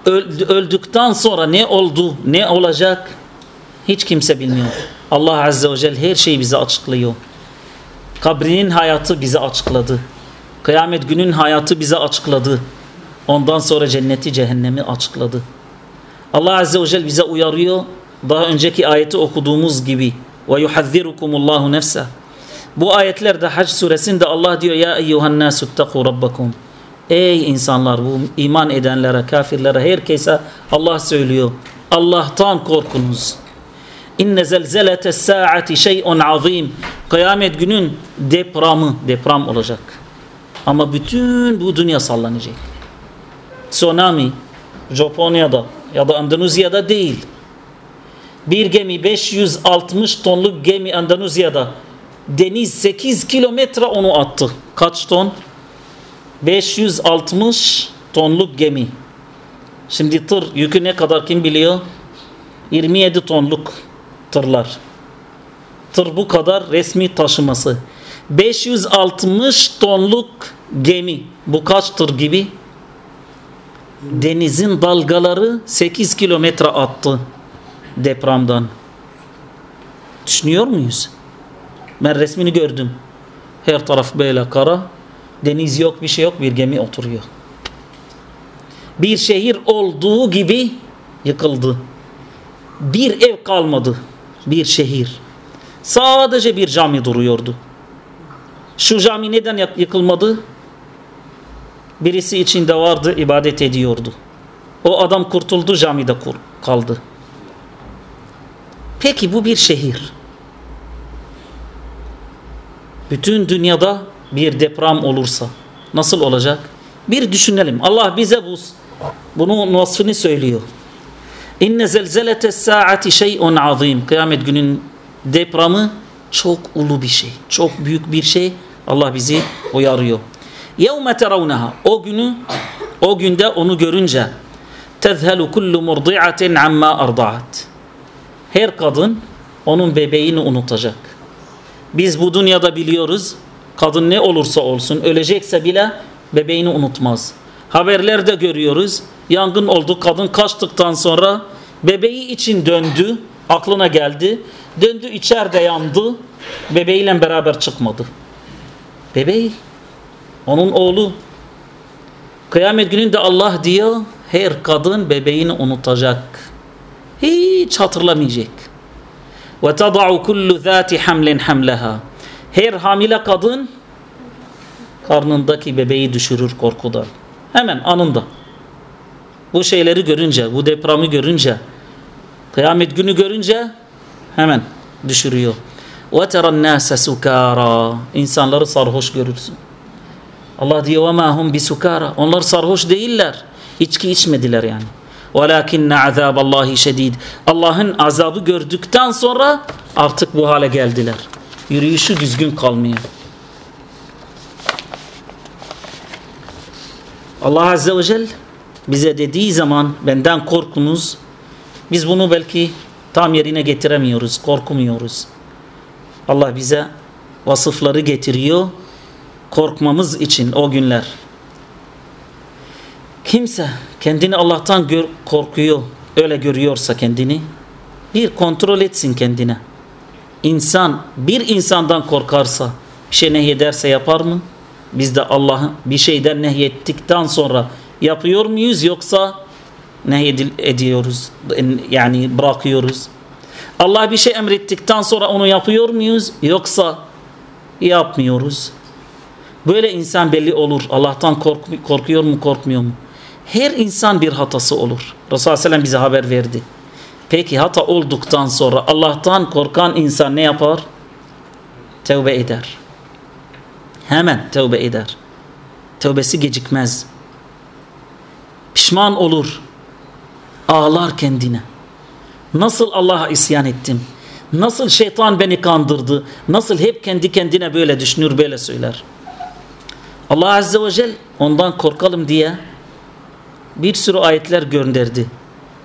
öldükten sonra ne oldu, ne olacak hiç kimse bilmiyor. Allah Azze ve Celle her şeyi bize açıklıyor. Kabrinin hayatı bize açıkladı. Kıyamet günün hayatı bize açıkladı. Ondan sonra cenneti cehennemi açıkladı. Allah Azze ve Celle bize uyarıyor. Daha önceki ayeti okuduğumuz gibi. Ve yuhazzirukumullahu nefse. Bu ayetlerde Hac suresinde Allah diyor ya eyyuhan nasu ittaku rabbakum. Ey insanlar bu iman edenlere, kafirlere, herkese Allah söylüyor. Allah'tan korkunuz. İnne zelzelete saati şey'un azim. Kıyamet günün depremı, deprem olacak. Ama bütün bu dünya sallanacak. Tsunami Japonya'da ya da Endonezya'da değil. Bir gemi 560 tonluk gemi Endonezya'da deniz 8 kilometre onu attı. Kaç ton? 560 tonluk gemi. Şimdi tır yükü ne kadar kim biliyor? 27 tonluk tırlar. Tır bu kadar resmi taşıması. 560 tonluk gemi. Bu kaç tır gibi? Denizin dalgaları 8 kilometre attı depremden. Düşünüyor muyuz? Ben resmini gördüm. Her taraf böyle kara. Deniz yok bir şey yok bir gemi oturuyor. Bir şehir olduğu gibi yıkıldı. Bir ev kalmadı. Bir şehir. Sadece bir cami duruyordu. Şu cami neden yıkılmadı? Birisi içinde vardı, ibadet ediyordu. O adam kurtuldu, camide kaldı. Peki bu bir şehir. Bütün dünyada bir deprem olursa nasıl olacak? Bir düşünelim. Allah bize bu bunun vasfını söylüyor. İnne zelzelete saati şey'un azim. Kıyamet günün depremi çok ulu bir şey. Çok büyük bir şey. Allah bizi uyarıyor. Yevme teravneha. O günü o günde onu görünce tezhelu kullu murdi'atin amma arda'at. Her kadın onun bebeğini unutacak. Biz bu dünyada biliyoruz kadın ne olursa olsun ölecekse bile bebeğini unutmaz. Haberlerde görüyoruz. Yangın oldu. Kadın kaçtıktan sonra bebeği için döndü. Aklına geldi. Döndü içeride yandı. Bebeğiyle beraber çıkmadı. Bebeği. Onun oğlu. Kıyamet gününde Allah diyor her kadın bebeğini unutacak. Hiç hatırlamayacak. Ve tada'u kullu zati hamlin hamlaha. Her hamile kadın karnındaki bebeği düşürür korkudan. Hemen anında Bu şeyleri görünce, bu depremi görünce, kıyamet günü görünce hemen düşürüyor. وَتَرَ النَّاسَ سُكَارًا İnsanları sarhoş görürsün. Allah diyor وَمَا هُمْ بِسُكَارًا Onlar sarhoş değiller. İçki içmediler yani. وَلَاكِنَّ عَذَابَ اللّٰهِ شَد۪يدٍ Allah'ın azabı gördükten sonra artık bu hale geldiler. Yürüyüşü düzgün kalmıyor. Allah Azze ve Celle bize dediği zaman benden korkunuz biz bunu belki tam yerine getiremiyoruz, korkmuyoruz. Allah bize vasıfları getiriyor korkmamız için o günler. Kimse kendini Allah'tan gör, korkuyor, öyle görüyorsa kendini bir kontrol etsin kendine. İnsan bir insandan korkarsa bir şey nehyederse yapar mı? Biz de Allah'ı bir şeyden nehyettikten sonra yapıyor muyuz yoksa nehyediyoruz yani bırakıyoruz. Allah bir şey emrettikten sonra onu yapıyor muyuz yoksa yapmıyoruz. Böyle insan belli olur. Allah'tan kork korkuyor mu korkmuyor mu? Her insan bir hatası olur. Resulullah Aleyhisselam bize haber verdi. Peki hata olduktan sonra Allah'tan korkan insan ne yapar? Tevbe eder. Hemen tevbe eder. Tevbesi gecikmez. Pişman olur. Ağlar kendine. Nasıl Allah'a isyan ettim? Nasıl şeytan beni kandırdı? Nasıl hep kendi kendine böyle düşünür böyle söyler? Allah Azze ve Celle ondan korkalım diye bir sürü ayetler gönderdi.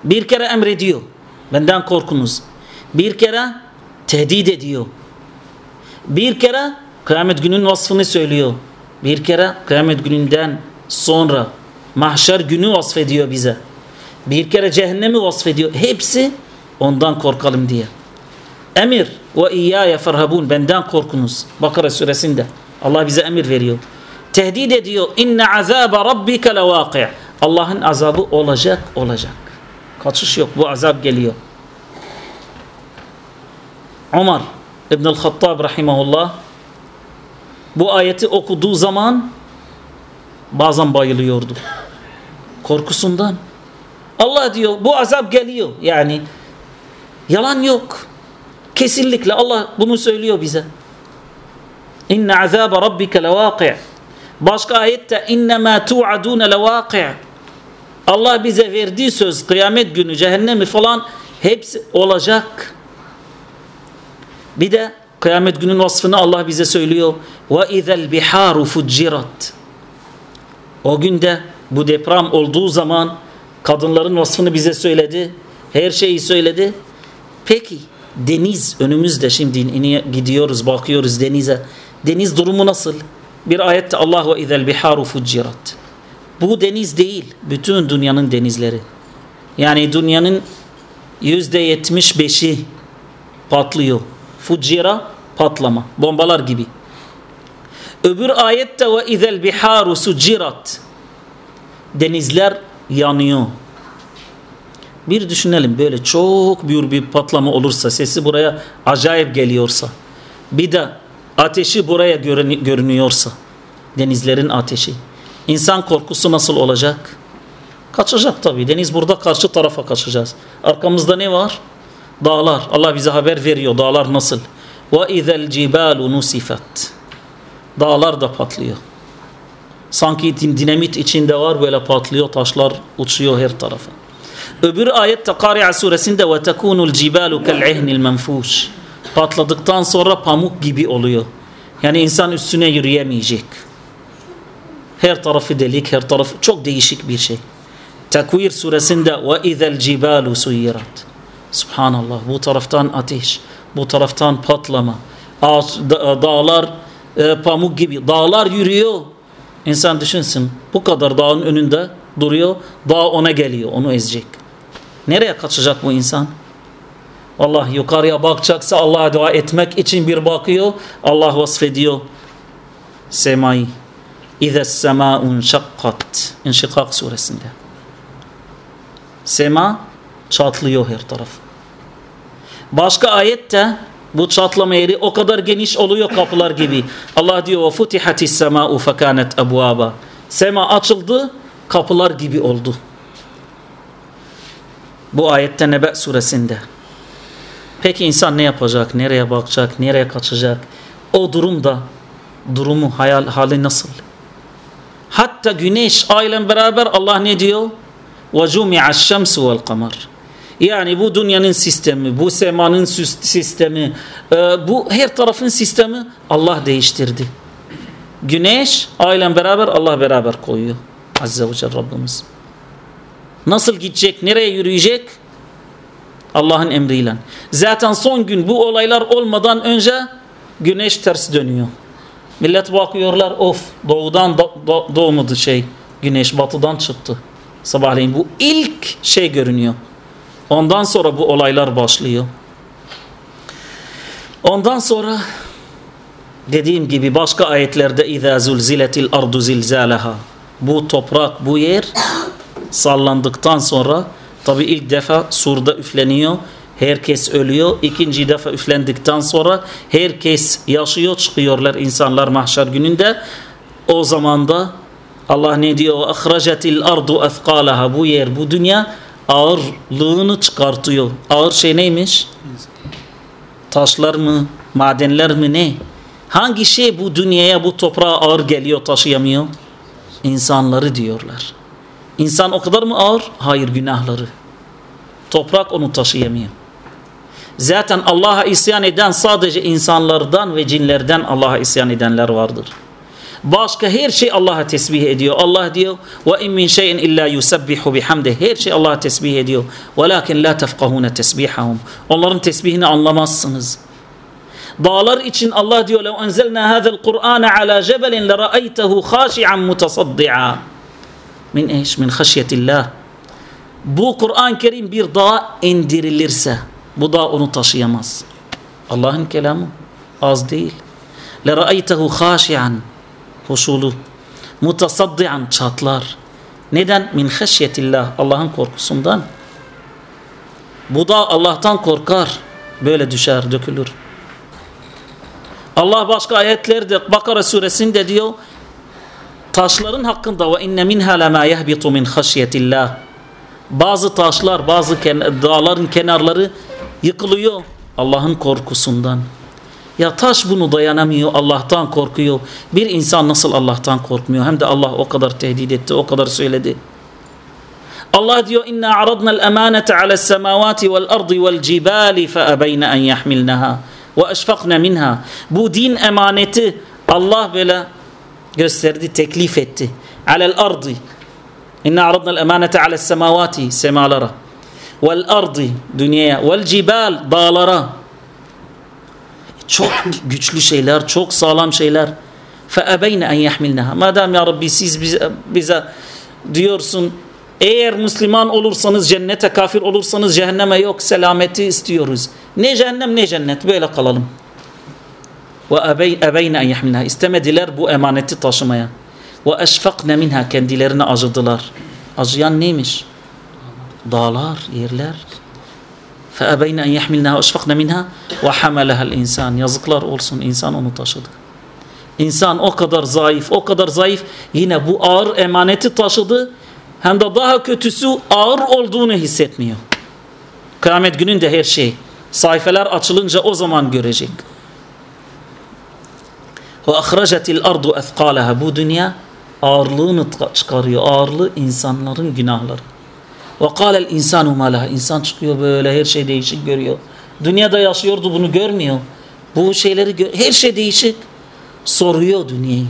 Bir kere emrediyor. Benden korkunuz. Bir kere tehdit ediyor. Bir kere kıyamet günün vasfını söylüyor. Bir kere kıyamet gününden sonra mahşer günü vasfediyor bize. Bir kere cehennemi vasfediyor. Hepsi ondan korkalım diye. Emir ve iyyâye ferhabun benden korkunuz. Bakara suresinde Allah bize emir veriyor. Tehdit ediyor. İnne azabe rabbike levâki'. Allah'ın azabı olacak olacak. Kaçış yok. Bu azap geliyor. Umar İbn-i Hattab rahimahullah bu ayeti okuduğu zaman bazen bayılıyordu. Korkusundan. Allah diyor bu azap geliyor. Yani yalan yok. Kesinlikle Allah bunu söylüyor bize. İnne azabe rabbike levâki' Başka ayette innemâ tu'adûne levâki' Allah bize verdiği söz kıyamet günü cehennemi falan hepsi olacak. Bir de kıyamet günün vasfını Allah bize söylüyor. Ve izel biharu fuccirat. O günde bu deprem olduğu zaman kadınların vasfını bize söyledi. Her şeyi söyledi. Peki deniz önümüzde şimdi gidiyoruz bakıyoruz denize. Deniz durumu nasıl? Bir ayette Allah ve izel biharu fuccirat. Bu deniz değil. Bütün dünyanın denizleri. Yani dünyanın yüzde yetmiş beşi patlıyor. Fucira patlama. Bombalar gibi. Öbür ayette ve izel biharu sucirat Denizler yanıyor. Bir düşünelim böyle çok büyük bir patlama olursa sesi buraya acayip geliyorsa bir de ateşi buraya görünüyorsa denizlerin ateşi İnsan korkusu nasıl olacak? Kaçacak tabi. Deniz burada karşı tarafa kaçacağız. Arkamızda ne var? Dağlar. Allah bize haber veriyor. Dağlar nasıl? وَاِذَا الْجِبَالُ نُسِفَتْ Dağlar da patlıyor. Sanki dinamit içinde var böyle patlıyor. Taşlar uçuyor her tarafa. Öbür ayette Kari'a suresinde وَتَكُونُ الْجِبَالُ كَالْعِهْنِ الْمَنْفُوشِ Patladıktan sonra pamuk gibi oluyor. Yani insan üstüne yürüyemeyecek. Her tarafı delik, her tarafı çok değişik bir şey. Tekvir suresinde ve izel cibalu suyirat. Subhanallah. Bu taraftan ateş, bu taraftan patlama. Ağaç, dağlar e, pamuk gibi. Dağlar yürüyor. İnsan düşünsün. Bu kadar dağın önünde duruyor. Dağ ona geliyor. Onu ezecek. Nereye kaçacak bu insan? Allah yukarıya bakacaksa Allah'a dua etmek için bir bakıyor. Allah vasfediyor semayı. İze semâun şakkat. İnşikak suresinde. Sema çatlıyor her taraf. Başka ayette bu çatlama yeri o kadar geniş oluyor kapılar gibi. Allah diyor ve futihatis sema'u fekanet ebvaba. Sema açıldı, kapılar gibi oldu. Bu ayette Nebe suresinde. Peki insan ne yapacak? Nereye bakacak? Nereye kaçacak? O durumda durumu, hayal, hali nasıl? Hatta güneş ayla beraber Allah ne diyor? وَجُمِعَ الشَّمْسُ وَالْقَمَرِ yani bu dünyanın sistemi, bu semanın sistemi, e, bu her tarafın sistemi Allah değiştirdi. Güneş ayla beraber Allah beraber koyuyor. Azze ve Celle Rabbimiz. Nasıl gidecek, nereye yürüyecek? Allah'ın emriyle. Zaten son gün bu olaylar olmadan önce güneş ters dönüyor. Millet bakıyorlar of doğudan do, do, doğmadı şey güneş batıdan çıktı. Sabahleyin bu ilk şey görünüyor. Ondan sonra bu olaylar başlıyor. Ondan sonra dediğim gibi başka ayetlerde اِذَا زُلْزِلَتِ الْأَرْضُ زِلْزَالَهَا Bu toprak, bu yer sallandıktan sonra tabi ilk defa surda üfleniyor. Herkes ölüyor. İkinci defa üflendikten sonra herkes yaşıyor çıkıyorlar insanlar mahşer gününde. O zaman da Allah ne diyor? اَخْرَجَتِ الْأَرْضُ اَثْقَالَهَا Bu yer, bu dünya ağırlığını çıkartıyor. Ağır şey neymiş? Taşlar mı? Madenler mi ne? Hangi şey bu dünyaya bu toprağa ağır geliyor taşıyamıyor? İnsanları diyorlar. İnsan o kadar mı ağır? Hayır günahları. Toprak onu taşıyamıyor. Zaten Allah'a isyan eden sadece insanlardan ve cinlerden Allah'a isyan edenler vardır. Başka her şey Allah'a tesbih ediyor. Allah diyor ve in min şeyin illa yusabbihu bihamdi. Her şey Allah'a tesbih ediyor. Velakin la tefkahune tesbihahum. Onların tesbihini anlamazsınız. Dağlar için Allah diyor لو أنزلنا هذا القرآن على جبل لرأيته خاشعا متصدعا min eş min haşyetillah bu Kur'an-ı Kerim bir dağa indirilirse bu dağ onu taşıyamaz Allah'ın kelamı az değil لرأيته خاشعا huşulu mutasaddian çatlar. Neden? Min haşyetillah Allah'ın korkusundan. Bu da Allah'tan korkar. Böyle düşer dökülür. Allah başka ayetlerde Bakara suresinde diyor taşların hakkında ve inne minha lema yehbitu min haşyetillah. Bazı taşlar bazı dağların kenarları yıkılıyor Allah'ın korkusundan ya taş bunu dayanamıyor Allah'tan korkuyor bir insan nasıl Allah'tan korkmuyor hem de Allah o kadar tehdit etti o kadar söyledi Allah diyor inna aradna al-emanete ale's semavati vel ardi vel cibali fe ebeyne en yahmilnaha ve eşfakne minha. Bu din emaneti Allah böyle gösterdi, teklif etti. Alel ardı. İnna aradna'l emanete alel semavati semalara. Vel ardı dünyaya. Vel cibal dağlara. Çok güçlü şeyler, çok sağlam şeyler. Ebeyne en yahmilnaha. Madem ya Rabbi siz bize, bize diyorsun eğer Müslüman olursanız cennete kafir olursanız cehenneme yok selameti istiyoruz. Ne cehennem ne cennet böyle kalalım. Ve ebeyne en yahmilha istemediler bu emaneti taşımaya. Ve eşfakne minha kendilerine acıdılar. Acıyan neymiş? Dağlar, yerler. Yahmilnaha ve eşfakne minha ve hamalahal insan. Yazıklar olsun insan onu taşıdı. İnsan o kadar zayıf, o kadar zayıf yine bu ağır emaneti taşıdı hem de daha kötüsü ağır olduğunu hissetmiyor. Kıyamet gününde her şey sayfeler açılınca o zaman görecek. Ahracetil ardu ethqalaha bu dünya ağırlığını çıkarıyor. Ağırlığı insanların günahları. Ve kâlel insanu malaha. İnsan çıkıyor böyle her şey değişik görüyor. Dünyada yaşıyordu bunu görmüyor. Bu şeyleri gör her şey değişik. Soruyor dünyayı.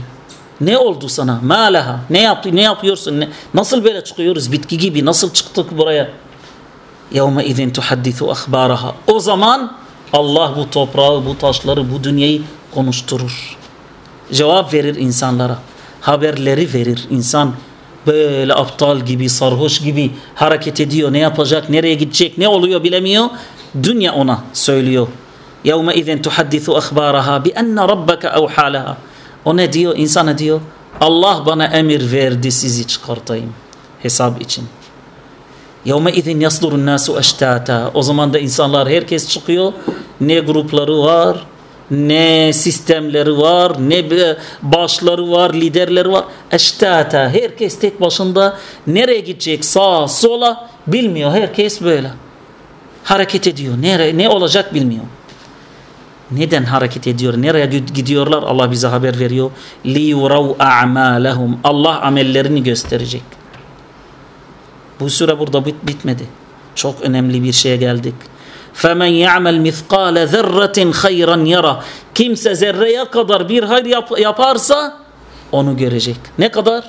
Ne oldu sana? Malaha. Ne yaptı? Ne yapıyorsun? Ne? Nasıl böyle çıkıyoruz? Bitki gibi. Nasıl çıktık buraya? Yevme izin tuhaddisu akhbaraha. O zaman Allah bu toprağı, bu taşları, bu dünyayı konuşturur. Cevap verir insanlara. Haberleri verir insan Böyle aptal gibi, sarhoş gibi hareket ediyor. Ne yapacak, nereye gidecek, ne oluyor bilemiyor. Dünya ona söylüyor. يَوْمَ اِذٍ تُحَدِّثُ اَخْبَارَهَا بِأَنَّ رَبَّكَ اَوْحَى لَهَا o ne diyor? İnsana diyor Allah bana emir verdi sizi çıkartayım hesap için. يَوْمَ اِذٍ يَصْدُرُ النَّاسُ اَشْتَاتًا O zaman da insanlar herkes çıkıyor. Ne grupları var, ne sistemleri var, ne başları var, liderleri var. Eştata, herkes tek başında nereye gidecek, sağa, sola bilmiyor. Herkes böyle hareket ediyor. Nere, ne olacak bilmiyor. Neden hareket ediyor? Nereye gidiyorlar? Allah bize haber veriyor. Li yurav. Allah amellerini gösterecek. Bu süre burada bit bitmedi. Çok önemli bir şeye geldik. فَمَنْ يَعْمَلْ مِثْقَالَ ذَرَّةٍ خَيْرًا yara. Kimse zerreye kadar bir hayır yap yaparsa onu görecek. Ne kadar?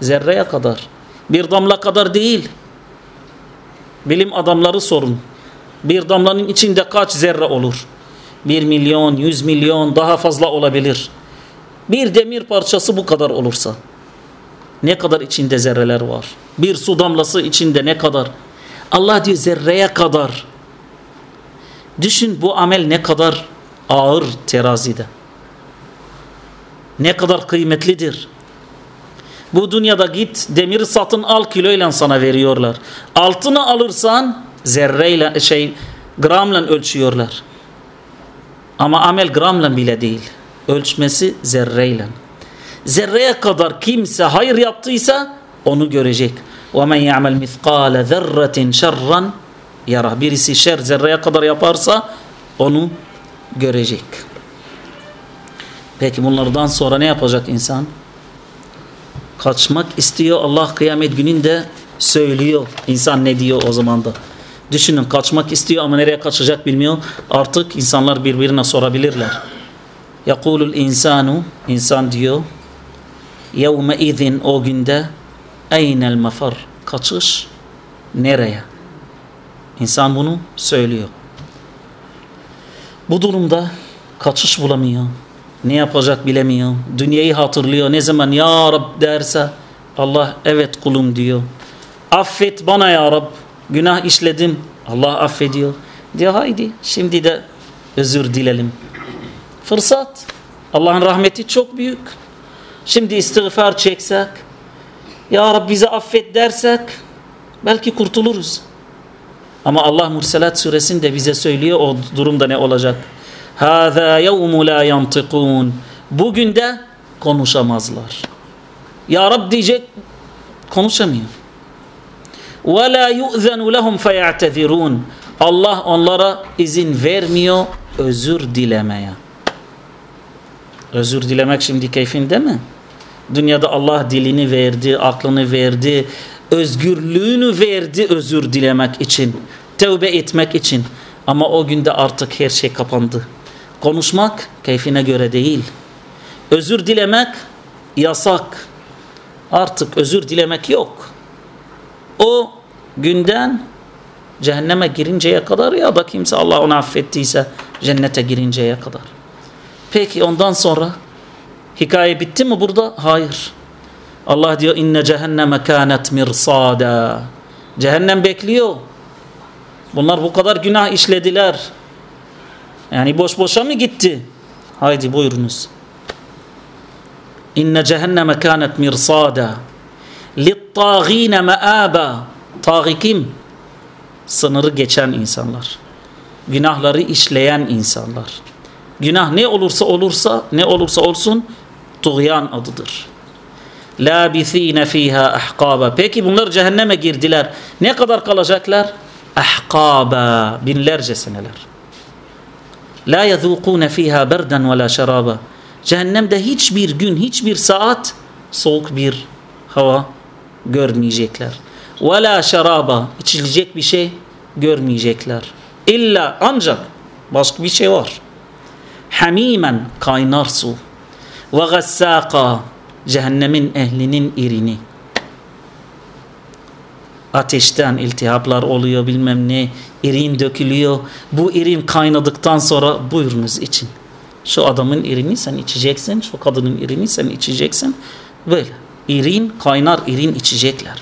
Zerreye kadar. Bir damla kadar değil. Bilim adamları sorun. Bir damlanın içinde kaç zerre olur? 1 milyon, 100 milyon daha fazla olabilir. Bir demir parçası bu kadar olursa. ne kadar içinde zerreler var. Bir su damlası içinde ne kadar. Allah diyor zerreye kadar. Düşün bu amel ne kadar ağır terazide. Ne kadar kıymetlidir. Bu dünyada git demiri satın al kiloyla sana veriyorlar. Altını alırsan zerreyle şey gramla ölçüyorlar. Ama amel gramla bile değil. Ölçmesi zerreyle. Zerreye kadar kimse hayır yaptıysa onu görecek. وَمَنْ يَعْمَلْ مِثْقَالَ ذَرَّةٍ شَرًّا yara. Birisi şer zerreye kadar yaparsa onu görecek. Peki bunlardan sonra ne yapacak insan? Kaçmak istiyor. Allah kıyamet gününde söylüyor. İnsan ne diyor o zaman da? Düşünün kaçmak istiyor ama nereye kaçacak bilmiyor. Artık insanlar birbirine sorabilirler. Yakulul insanu insan diyor. Yevme izin o günde eynel mefar kaçış nereye? İnsan bunu söylüyor. Bu durumda kaçış bulamıyor. Ne yapacak bilemiyor. Dünyayı hatırlıyor. Ne zaman ya Rab derse Allah evet kulum diyor. Affet bana ya Rab. Günah işledim. Allah affediyor. Diyor haydi şimdi de özür dilelim. Fırsat. Allah'ın rahmeti çok büyük. Şimdi istiğfar çeksek, Ya Rab bizi affet dersek belki kurtuluruz. Ama Allah Murselat suresinde bize söylüyor o durumda ne olacak. هَذَا يَوْمُ لَا يَنْطِقُونَ Bugün de konuşamazlar. Ya Rab diyecek konuşamıyor. وَلَا يُؤْذَنُ لَهُمْ فَيَعْتَذِرُونَ Allah onlara izin vermiyor özür dilemeye. Özür dilemek şimdi keyfinde mi? Dünyada Allah dilini verdi, aklını verdi, özgürlüğünü verdi özür dilemek için, tövbe etmek için. Ama o günde artık her şey kapandı. Konuşmak keyfine göre değil. Özür dilemek yasak. Artık özür dilemek yok. O günden cehenneme girinceye kadar ya da kimse Allah onu affettiyse cennete girinceye kadar. Peki ondan sonra hikaye bitti mi burada? Hayır. Allah diyor inne cehenneme kânet mirsada. Cehennem bekliyor. Bunlar bu kadar günah işlediler. Yani boş boşa mı gitti? Haydi buyurunuz. İnne cehenneme kânet mirsada. Littâgîne meâba. Taği kim? Sınırı geçen insanlar. Günahları işleyen insanlar. Günah ne olursa olursa ne olursa olsun tuğyan adıdır. Labithine fiha ahqaba. Peki bunlar cehenneme girdiler. Ne kadar kalacaklar? Ahqaba. Binlerce seneler. La fiha berden ve la şaraba. Cehennemde hiçbir gün, hiçbir saat soğuk bir hava görmeyecekler. La şaraba. İçilecek bir şey görmeyecekler. İlla ancak başka bir şey var. Hamimen kaynar su. Ve gassaka cehennemin ehlinin irini. Ateşten iltihaplar oluyor bilmem ne. irin dökülüyor. Bu irin kaynadıktan sonra buyurunuz için. Şu adamın irini sen içeceksin. Şu kadının irini sen içeceksin. Böyle. irin kaynar irin içecekler.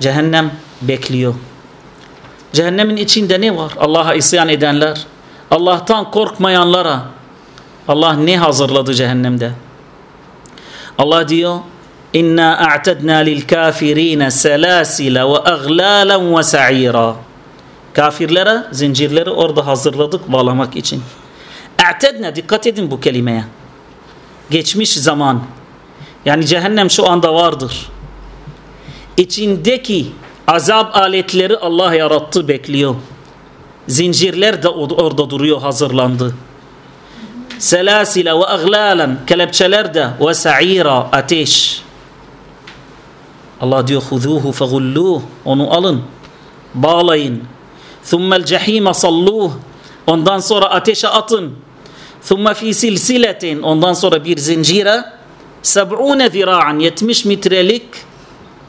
Cehennem bekliyor. Cehennemin içinde ne var? Allah'a isyan edenler, Allah'tan korkmayanlara Allah ne hazırladı cehennemde? Allah diyor İnna a'tadna lil kafirine selasile ve aglalen ve sa'ira. Kafirlere zincirleri orada hazırladık bağlamak için. A'tadna dikkat edin bu kelimeye. Geçmiş zaman. Yani cehennem şu anda vardır. İçindeki azap aletleri Allah yarattı bekliyor. Zincirler de orada duruyor hazırlandı. Selasile ve aglalen kelepçeler de ve sa'ira ateş. Allah diyor huzuhu fegulluh onu alın bağlayın. Thummel cehime salluh ondan sonra ateşe atın. Thumme fi silsiletin ondan sonra bir zincire seb'une zira'an 70 metrelik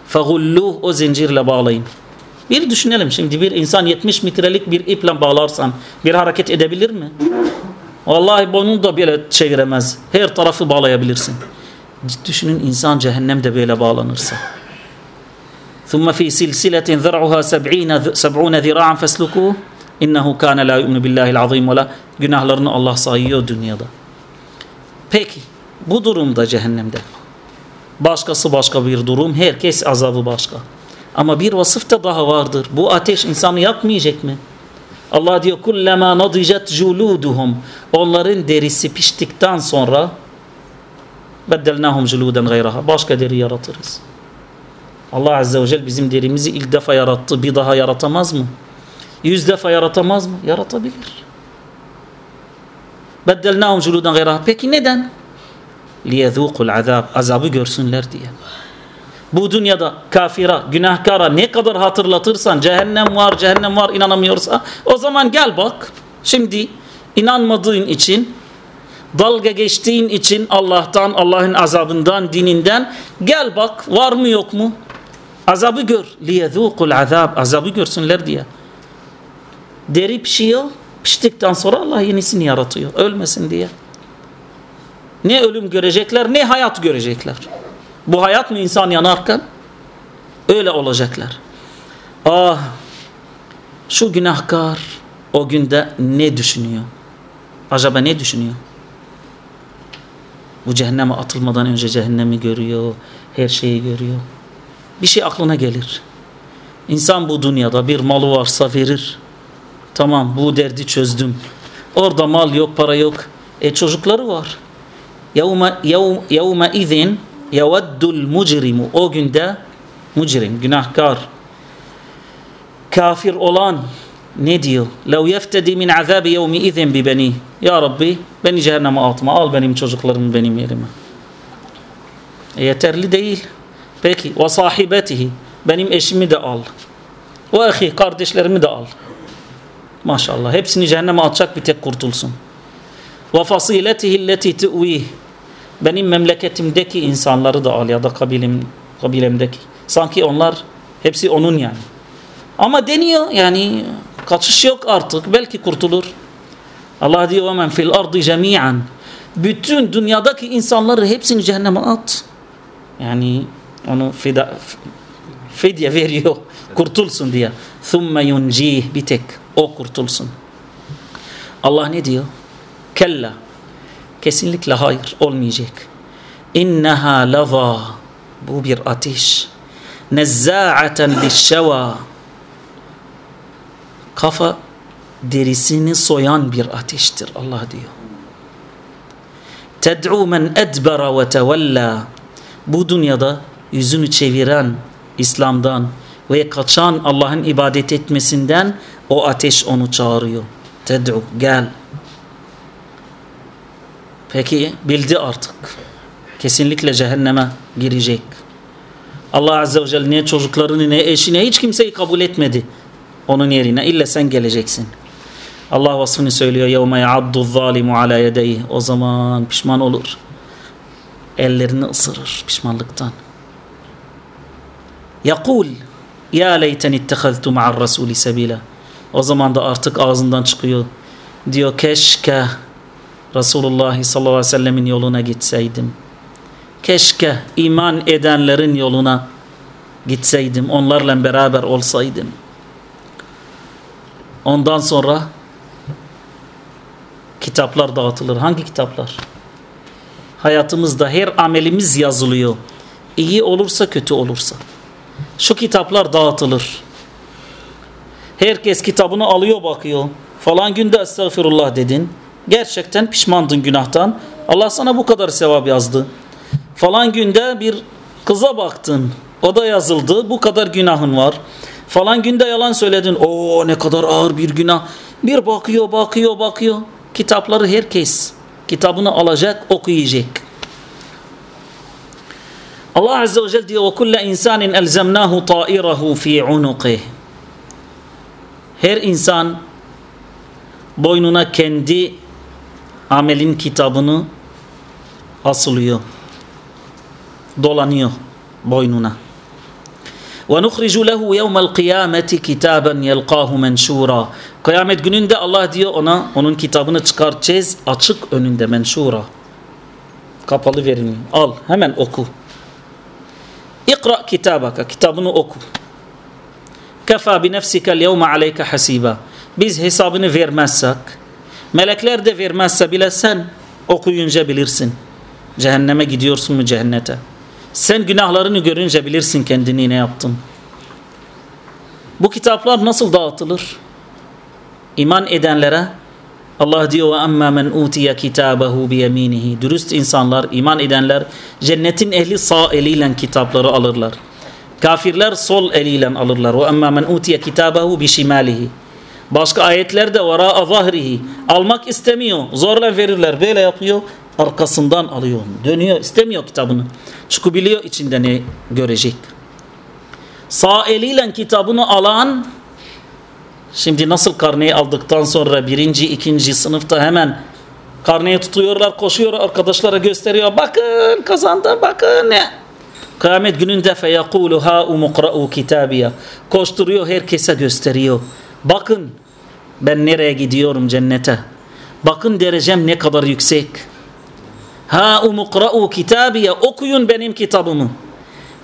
fegulluh o zincirle bağlayın. Bir düşünelim şimdi bir insan 70 metrelik bir iple bağlarsan bir hareket edebilir mi? Vallahi bunu da bile çeviremez. Her tarafı bağlayabilirsin. Düşünün insan cehennemde böyle bağlanırsa. ثم في سلسلة ذرعها سبعين سبعون ذراعا فاسلكوه İnnehu kâne la yu'minu billahil azim ve la günahlarını Allah sayıyor dünyada. Peki bu durumda cehennemde başkası başka bir durum herkes azabı başka. Ama bir vasıf da daha vardır. Bu ateş insanı yakmayacak mı? Allah diyor kullama nadicet juluduhum onların derisi piştikten sonra beddelnahum juluden gayraha başka deri yaratırız. Allah Azze ve Celle bizim derimizi ilk defa yarattı. Bir daha yaratamaz mı? Yüz defa yaratamaz mı? Yaratabilir. Beddelnahum culudan gayraha. Peki neden? Liyezûkul azab. Azabı görsünler diye. Bu dünyada kafira, günahkara ne kadar hatırlatırsan cehennem var, cehennem var inanamıyorsa o zaman gel bak. Şimdi inanmadığın için dalga geçtiğin için Allah'tan, Allah'ın azabından, dininden gel bak var mı yok mu? Azabı gör. Liyezûkul azab. Azabı görsünler diye. Deri pişiyor. Piştikten sonra Allah yenisini yaratıyor. Ölmesin diye. Ne ölüm görecekler ne hayat görecekler. Bu hayat mı insan yanarken? Öyle olacaklar. Ah şu günahkar o günde ne düşünüyor? Acaba ne düşünüyor? Bu cehenneme atılmadan önce cehennemi görüyor. Her şeyi görüyor. Bir şey aklına gelir. İnsan bu dünyada bir malı varsa verir. Tamam bu derdi çözdüm. Orada mal yok, para yok. E çocukları var. Yevme, yev, yevme izin yeveddul mucrimu. O günde mucrim, günahkar, kafir olan ne diyor? لَوْ يَفْتَدِ مِنْ عَذَابِ يَوْمِ اِذٍ بِبَنِيهِ Ya Rabbi beni cehenneme atma. Al benim çocuklarımı benim yerime. E yeterli değil. Peki ve sahibetihi benim eşimi de al. Ve ahi kardeşlerimi de al. Maşallah hepsini cehenneme atacak bir tek kurtulsun. Ve fasiletihi alleti tu'vih benim memleketimdeki insanları da al ya da kabilim, kabilemdeki. Sanki onlar hepsi onun yani. Ama deniyor yani kaçış yok artık belki kurtulur. Allah diyor hemen fil ardı cemiyen. Bütün dünyadaki insanları hepsini cehenneme at. Yani onu fida, fidye veriyor kurtulsun diye. Thumme yuncih bir tek o kurtulsun. Allah ne diyor? Kella Kesinlikle hayır olmayacak. İnneha lava. Bu bir ateş. Nezza'aten lişşeva. Kafa derisini soyan bir ateştir Allah diyor. Ted'u men edbera ve tevella. Bu dünyada yüzünü çeviren İslam'dan ve kaçan Allah'ın ibadet etmesinden o ateş onu çağırıyor. Ted'u gel. Peki bildi artık. Kesinlikle cehenneme girecek. Allah Azze ve Celle ne çocuklarını ne eşini hiç kimseyi kabul etmedi. Onun yerine illa sen geleceksin. Allah vasfını söylüyor. يَوْمَ يَعَدُّ الظَّالِمُ عَلَى يَدَيْهِ O zaman pişman olur. Ellerini ısırır pişmanlıktan. يَقُولُ ya leyten ittehaztu ma'ar rasuli sebila. O zaman da artık ağzından çıkıyor. Diyor keşke Resulullah sallallahu aleyhi ve sellemin yoluna gitseydim. Keşke iman edenlerin yoluna gitseydim. Onlarla beraber olsaydım. Ondan sonra kitaplar dağıtılır. Hangi kitaplar? Hayatımızda her amelimiz yazılıyor. İyi olursa kötü olursa. Şu kitaplar dağıtılır. Herkes kitabını alıyor bakıyor. Falan günde estağfirullah dedin Gerçekten pişmandın günahtan. Allah sana bu kadar sevap yazdı. Falan günde bir kıza baktın. O da yazıldı. Bu kadar günahın var. Falan günde yalan söyledin. O ne kadar ağır bir günah. Bir bakıyor, bakıyor, bakıyor. Kitapları herkes kitabını alacak, okuyacak. Allah Azze ve Celle diyor وَكُلَّ اِنْسَانٍ اَلْزَمْنَاهُ طَائِرَهُ ف۪ي عُنُقِهِ Her insan boynuna kendi amelin kitabını asılıyor. Dolanıyor boynuna. وَنُخْرِجُ لَهُ يَوْمَ الْقِيَامَةِ كِتَابًا يَلْقَاهُ مَنْشُورًا Kıyamet gününde Allah diyor ona onun kitabını çıkartacağız açık önünde menşura. kapalı verilmiyor. Al hemen oku. İkra kitabaka. Kitabını oku. Kefa bi nefsikel yevme aleyke hasiba. Biz hesabını vermezsek, melekler de vermezse bile sen okuyunca bilirsin. Cehenneme gidiyorsun mu cehennete. Sen günahlarını görünce bilirsin kendini ne yaptın. Bu kitaplar nasıl dağıtılır? İman edenlere Allah diyor ve amma men utiya kitabehu bi yeminihi. Dürüst insanlar, iman edenler cennetin ehli sağ eliyle kitapları alırlar. Kafirler sol eliyle alırlar. Ve amma men utiya kitabehu bi şimalihi. Başka ayetlerde vara zahrihi. Almak istemiyor. Zorla verirler. Böyle yapıyor. Arkasından alıyor. Dönüyor. istemiyor kitabını. Çünkü biliyor içinde ne görecek. Sağ eliyle kitabını alan Şimdi nasıl karneyi aldıktan sonra birinci, ikinci sınıfta hemen karneyi tutuyorlar, koşuyor arkadaşlara gösteriyor. Bakın kazandı, bakın ne? Kıyamet gününde feyekulu ha umukra'u kitabiya. Koşturuyor, herkese gösteriyor. Bakın ben nereye gidiyorum cennete. Bakın derecem ne kadar yüksek. Ha umukra'u kitabiya. Okuyun benim kitabımı.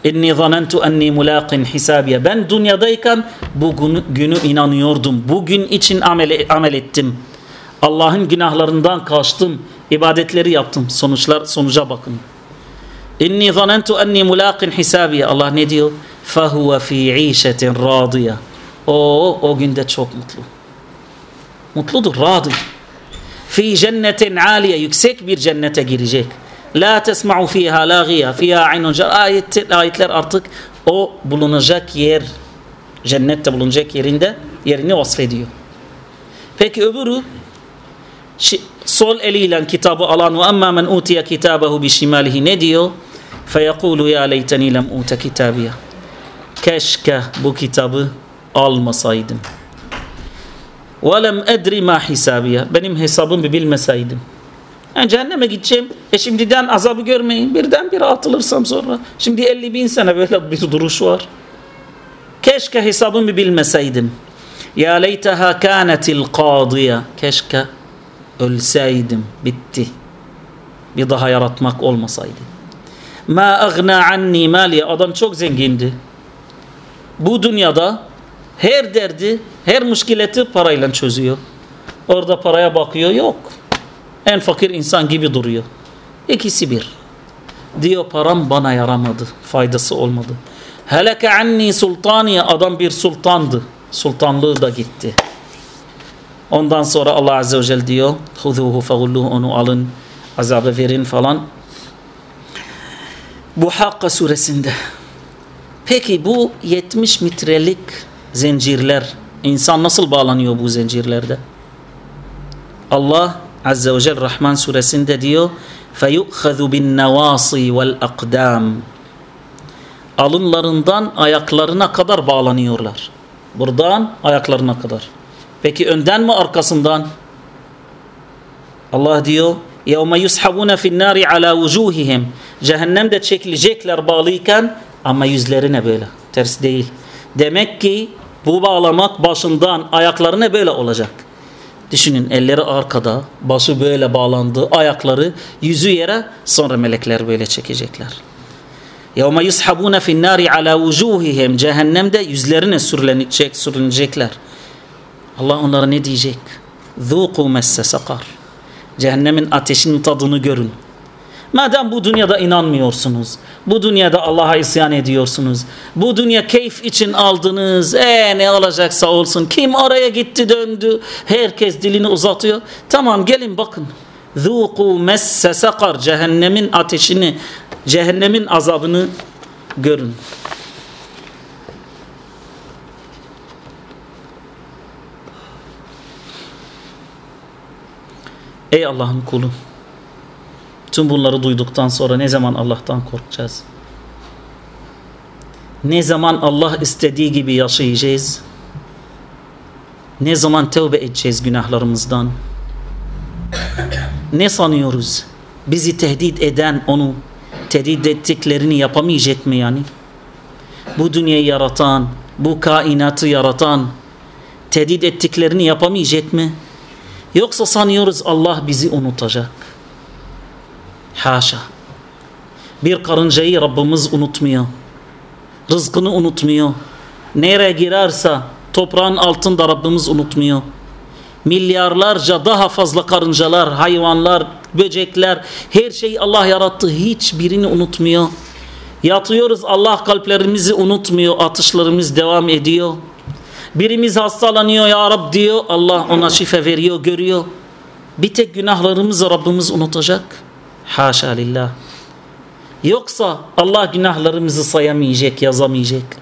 İnni zanentu enni mulaqin hisabiye. Ben dünyadayken bu günü, inanıyordum. Bugün için amel, amel ettim. Allah'ın günahlarından kaçtım. ibadetleri yaptım. Sonuçlar sonuca bakın. İnni zanentu enni mulaqin hisabiye. Allah ne diyor? Fahuve fi işetin radiye. O o günde çok mutlu. Mutludur, radi. Fi cennetin aliye. Yüksek bir cennete girecek. La tesma'u fiha laghiya fiha aynun ayet, ayetler artık o bulunacak yer cennette bulunacak yerinde yerini vasfediyor. Peki öbürü sol eliyle kitabı alan ve amma men utiya kitabehu bi şimalihi ne diyor? Feyekulu ya leyteni lem ute kitabiya. Keşke bu kitabı almasaydım. Lem edri ma hisabiya. Benim hesabımı bilmeseydim. Yani cehenneme gideceğim. E şimdiden azabı görmeyin. Birden bir atılırsam sonra. Şimdi 50 bin sene böyle bir duruş var. Keşke hesabımı bilmeseydim. Ya leyteha kânetil qâdiye. Keşke ölseydim. Bitti. Bir daha yaratmak olmasaydı. Ma agna anni maliye. Adam çok zengindi. Bu dünyada her derdi, her müşkileti parayla çözüyor. Orada paraya bakıyor yok. En fakir insan gibi duruyor. İkisi bir. Diyor param bana yaramadı. Faydası olmadı. Heleke anni sultaniye adam bir sultandı. Sultanlığı da gitti. Ondan sonra Allah Azze ve Celle diyor Huzuhu fegulluhu onu alın azabı verin falan. Bu Hakka suresinde. Peki bu 70 metrelik zincirler insan nasıl bağlanıyor bu zincirlerde? Allah Azze ve Celle Rahman suresinde diyor فَيُؤْخَذُ بِالنَّوَاصِي وَالْاَقْدَامِ Alınlarından ayaklarına kadar bağlanıyorlar. Buradan ayaklarına kadar. Peki önden mi arkasından? Allah diyor يَوْمَ يُسْحَبُونَ فِي النَّارِ عَلَى وُجُوهِهِمْ Cehennemde çekilecekler bağlıyken ama yüzlerine böyle. Ters değil. Demek ki bu bağlamak başından ayaklarına böyle olacak. Düşünün elleri arkada, başı böyle bağlandı, ayakları yüzü yere sonra melekler böyle çekecekler. يَوْمَ يُسْحَبُونَ فِي النَّارِ عَلَى وُجُوهِهِمْ Cehennemde yüzlerine sürülenecek, sürünecekler. Allah onlara ne diyecek? ذُوقُوا مَسَّ sakar. Cehennemin ateşinin tadını görün. Madem bu dünyada inanmıyorsunuz, bu dünyada Allah'a isyan ediyorsunuz, bu dünya keyif için aldınız, e ne olacaksa olsun, kim oraya gitti döndü, herkes dilini uzatıyor. Tamam gelin bakın. Zuku messe sakar cehennemin ateşini, cehennemin azabını görün. Ey Allah'ın kulu Tüm bunları duyduktan sonra ne zaman Allah'tan korkacağız? Ne zaman Allah istediği gibi yaşayacağız? Ne zaman tövbe edeceğiz günahlarımızdan? Ne sanıyoruz? Bizi tehdit eden onu tehdit ettiklerini yapamayacak mı yani? Bu dünyayı yaratan, bu kainatı yaratan tehdit ettiklerini yapamayacak mı? Yoksa sanıyoruz Allah bizi unutacak. Haşa. Bir karıncayı Rabbimiz unutmuyor. Rızkını unutmuyor. Nereye girerse toprağın altında Rabbimiz unutmuyor. Milyarlarca daha fazla karıncalar, hayvanlar, böcekler, her şeyi Allah yarattı. Hiçbirini unutmuyor. Yatıyoruz Allah kalplerimizi unutmuyor. Atışlarımız devam ediyor. Birimiz hastalanıyor ya Rab diyor. Allah ona şifa veriyor, görüyor. Bir tek günahlarımızı Rabbimiz unutacak. Haşa lillah. Yoksa Allah günahlarımızı sayamayacak, yazamayacak.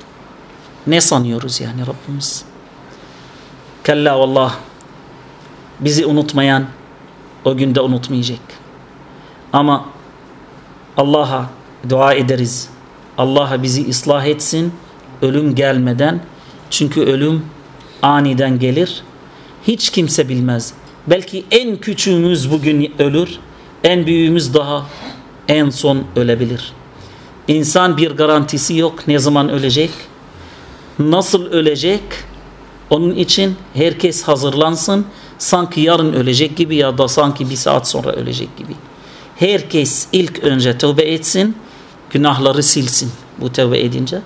Ne sanıyoruz yani Rabbimiz? Kella vallah. Bizi unutmayan o günde unutmayacak. Ama Allah'a dua ederiz. Allah'a bizi ıslah etsin ölüm gelmeden. Çünkü ölüm aniden gelir. Hiç kimse bilmez. Belki en küçüğümüz bugün ölür. En büyüğümüz daha en son ölebilir. İnsan bir garantisi yok ne zaman ölecek, nasıl ölecek. Onun için herkes hazırlansın. Sanki yarın ölecek gibi ya da sanki bir saat sonra ölecek gibi. Herkes ilk önce tövbe etsin, günahları silsin bu tövbe edince.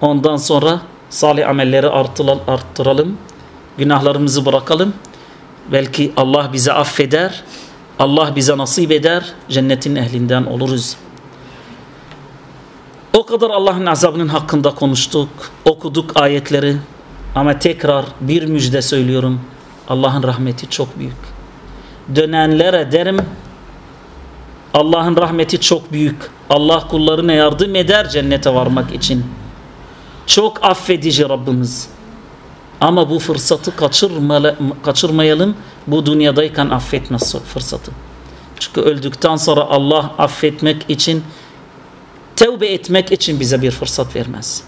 Ondan sonra salih amelleri arttıralım, günahlarımızı bırakalım. Belki Allah bize affeder, Allah bize nasip eder, cennetin ehlinden oluruz. O kadar Allah'ın azabının hakkında konuştuk, okuduk ayetleri ama tekrar bir müjde söylüyorum. Allah'ın rahmeti çok büyük. Dönenlere derim Allah'ın rahmeti çok büyük. Allah kullarına yardım eder cennete varmak için. Çok affedici Rabbimiz. Ama bu fırsatı kaçırmayalım. Bu dünyadayken affetme fırsatı. Çünkü öldükten sonra Allah affetmek için tevbe etmek için bize bir fırsat vermez.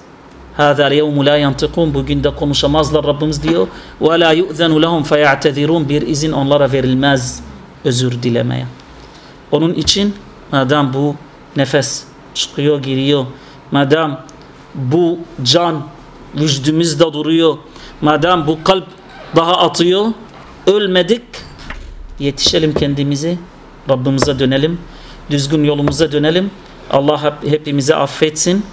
هذا اليوم لا ينطقون bugün de konuşamazlar Rabbimiz diyor. Ve la yu'zenu lehum feya'tezirun bir izin onlara verilmez özür dilemeye. Onun için madem bu nefes çıkıyor giriyor, madem bu can vücudumuzda duruyor, madem bu kalp daha atıyor, ölmedik, yetişelim kendimizi, Rabbimize dönelim, düzgün yolumuza dönelim. Allah hepimizi affetsin.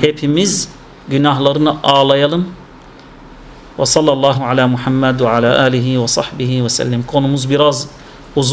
Hepimiz günahlarını ağlayalım. Ve sallallahu ala Muhammed ve ala alihi ve sahbihi ve sellem. Konumuz biraz uzun.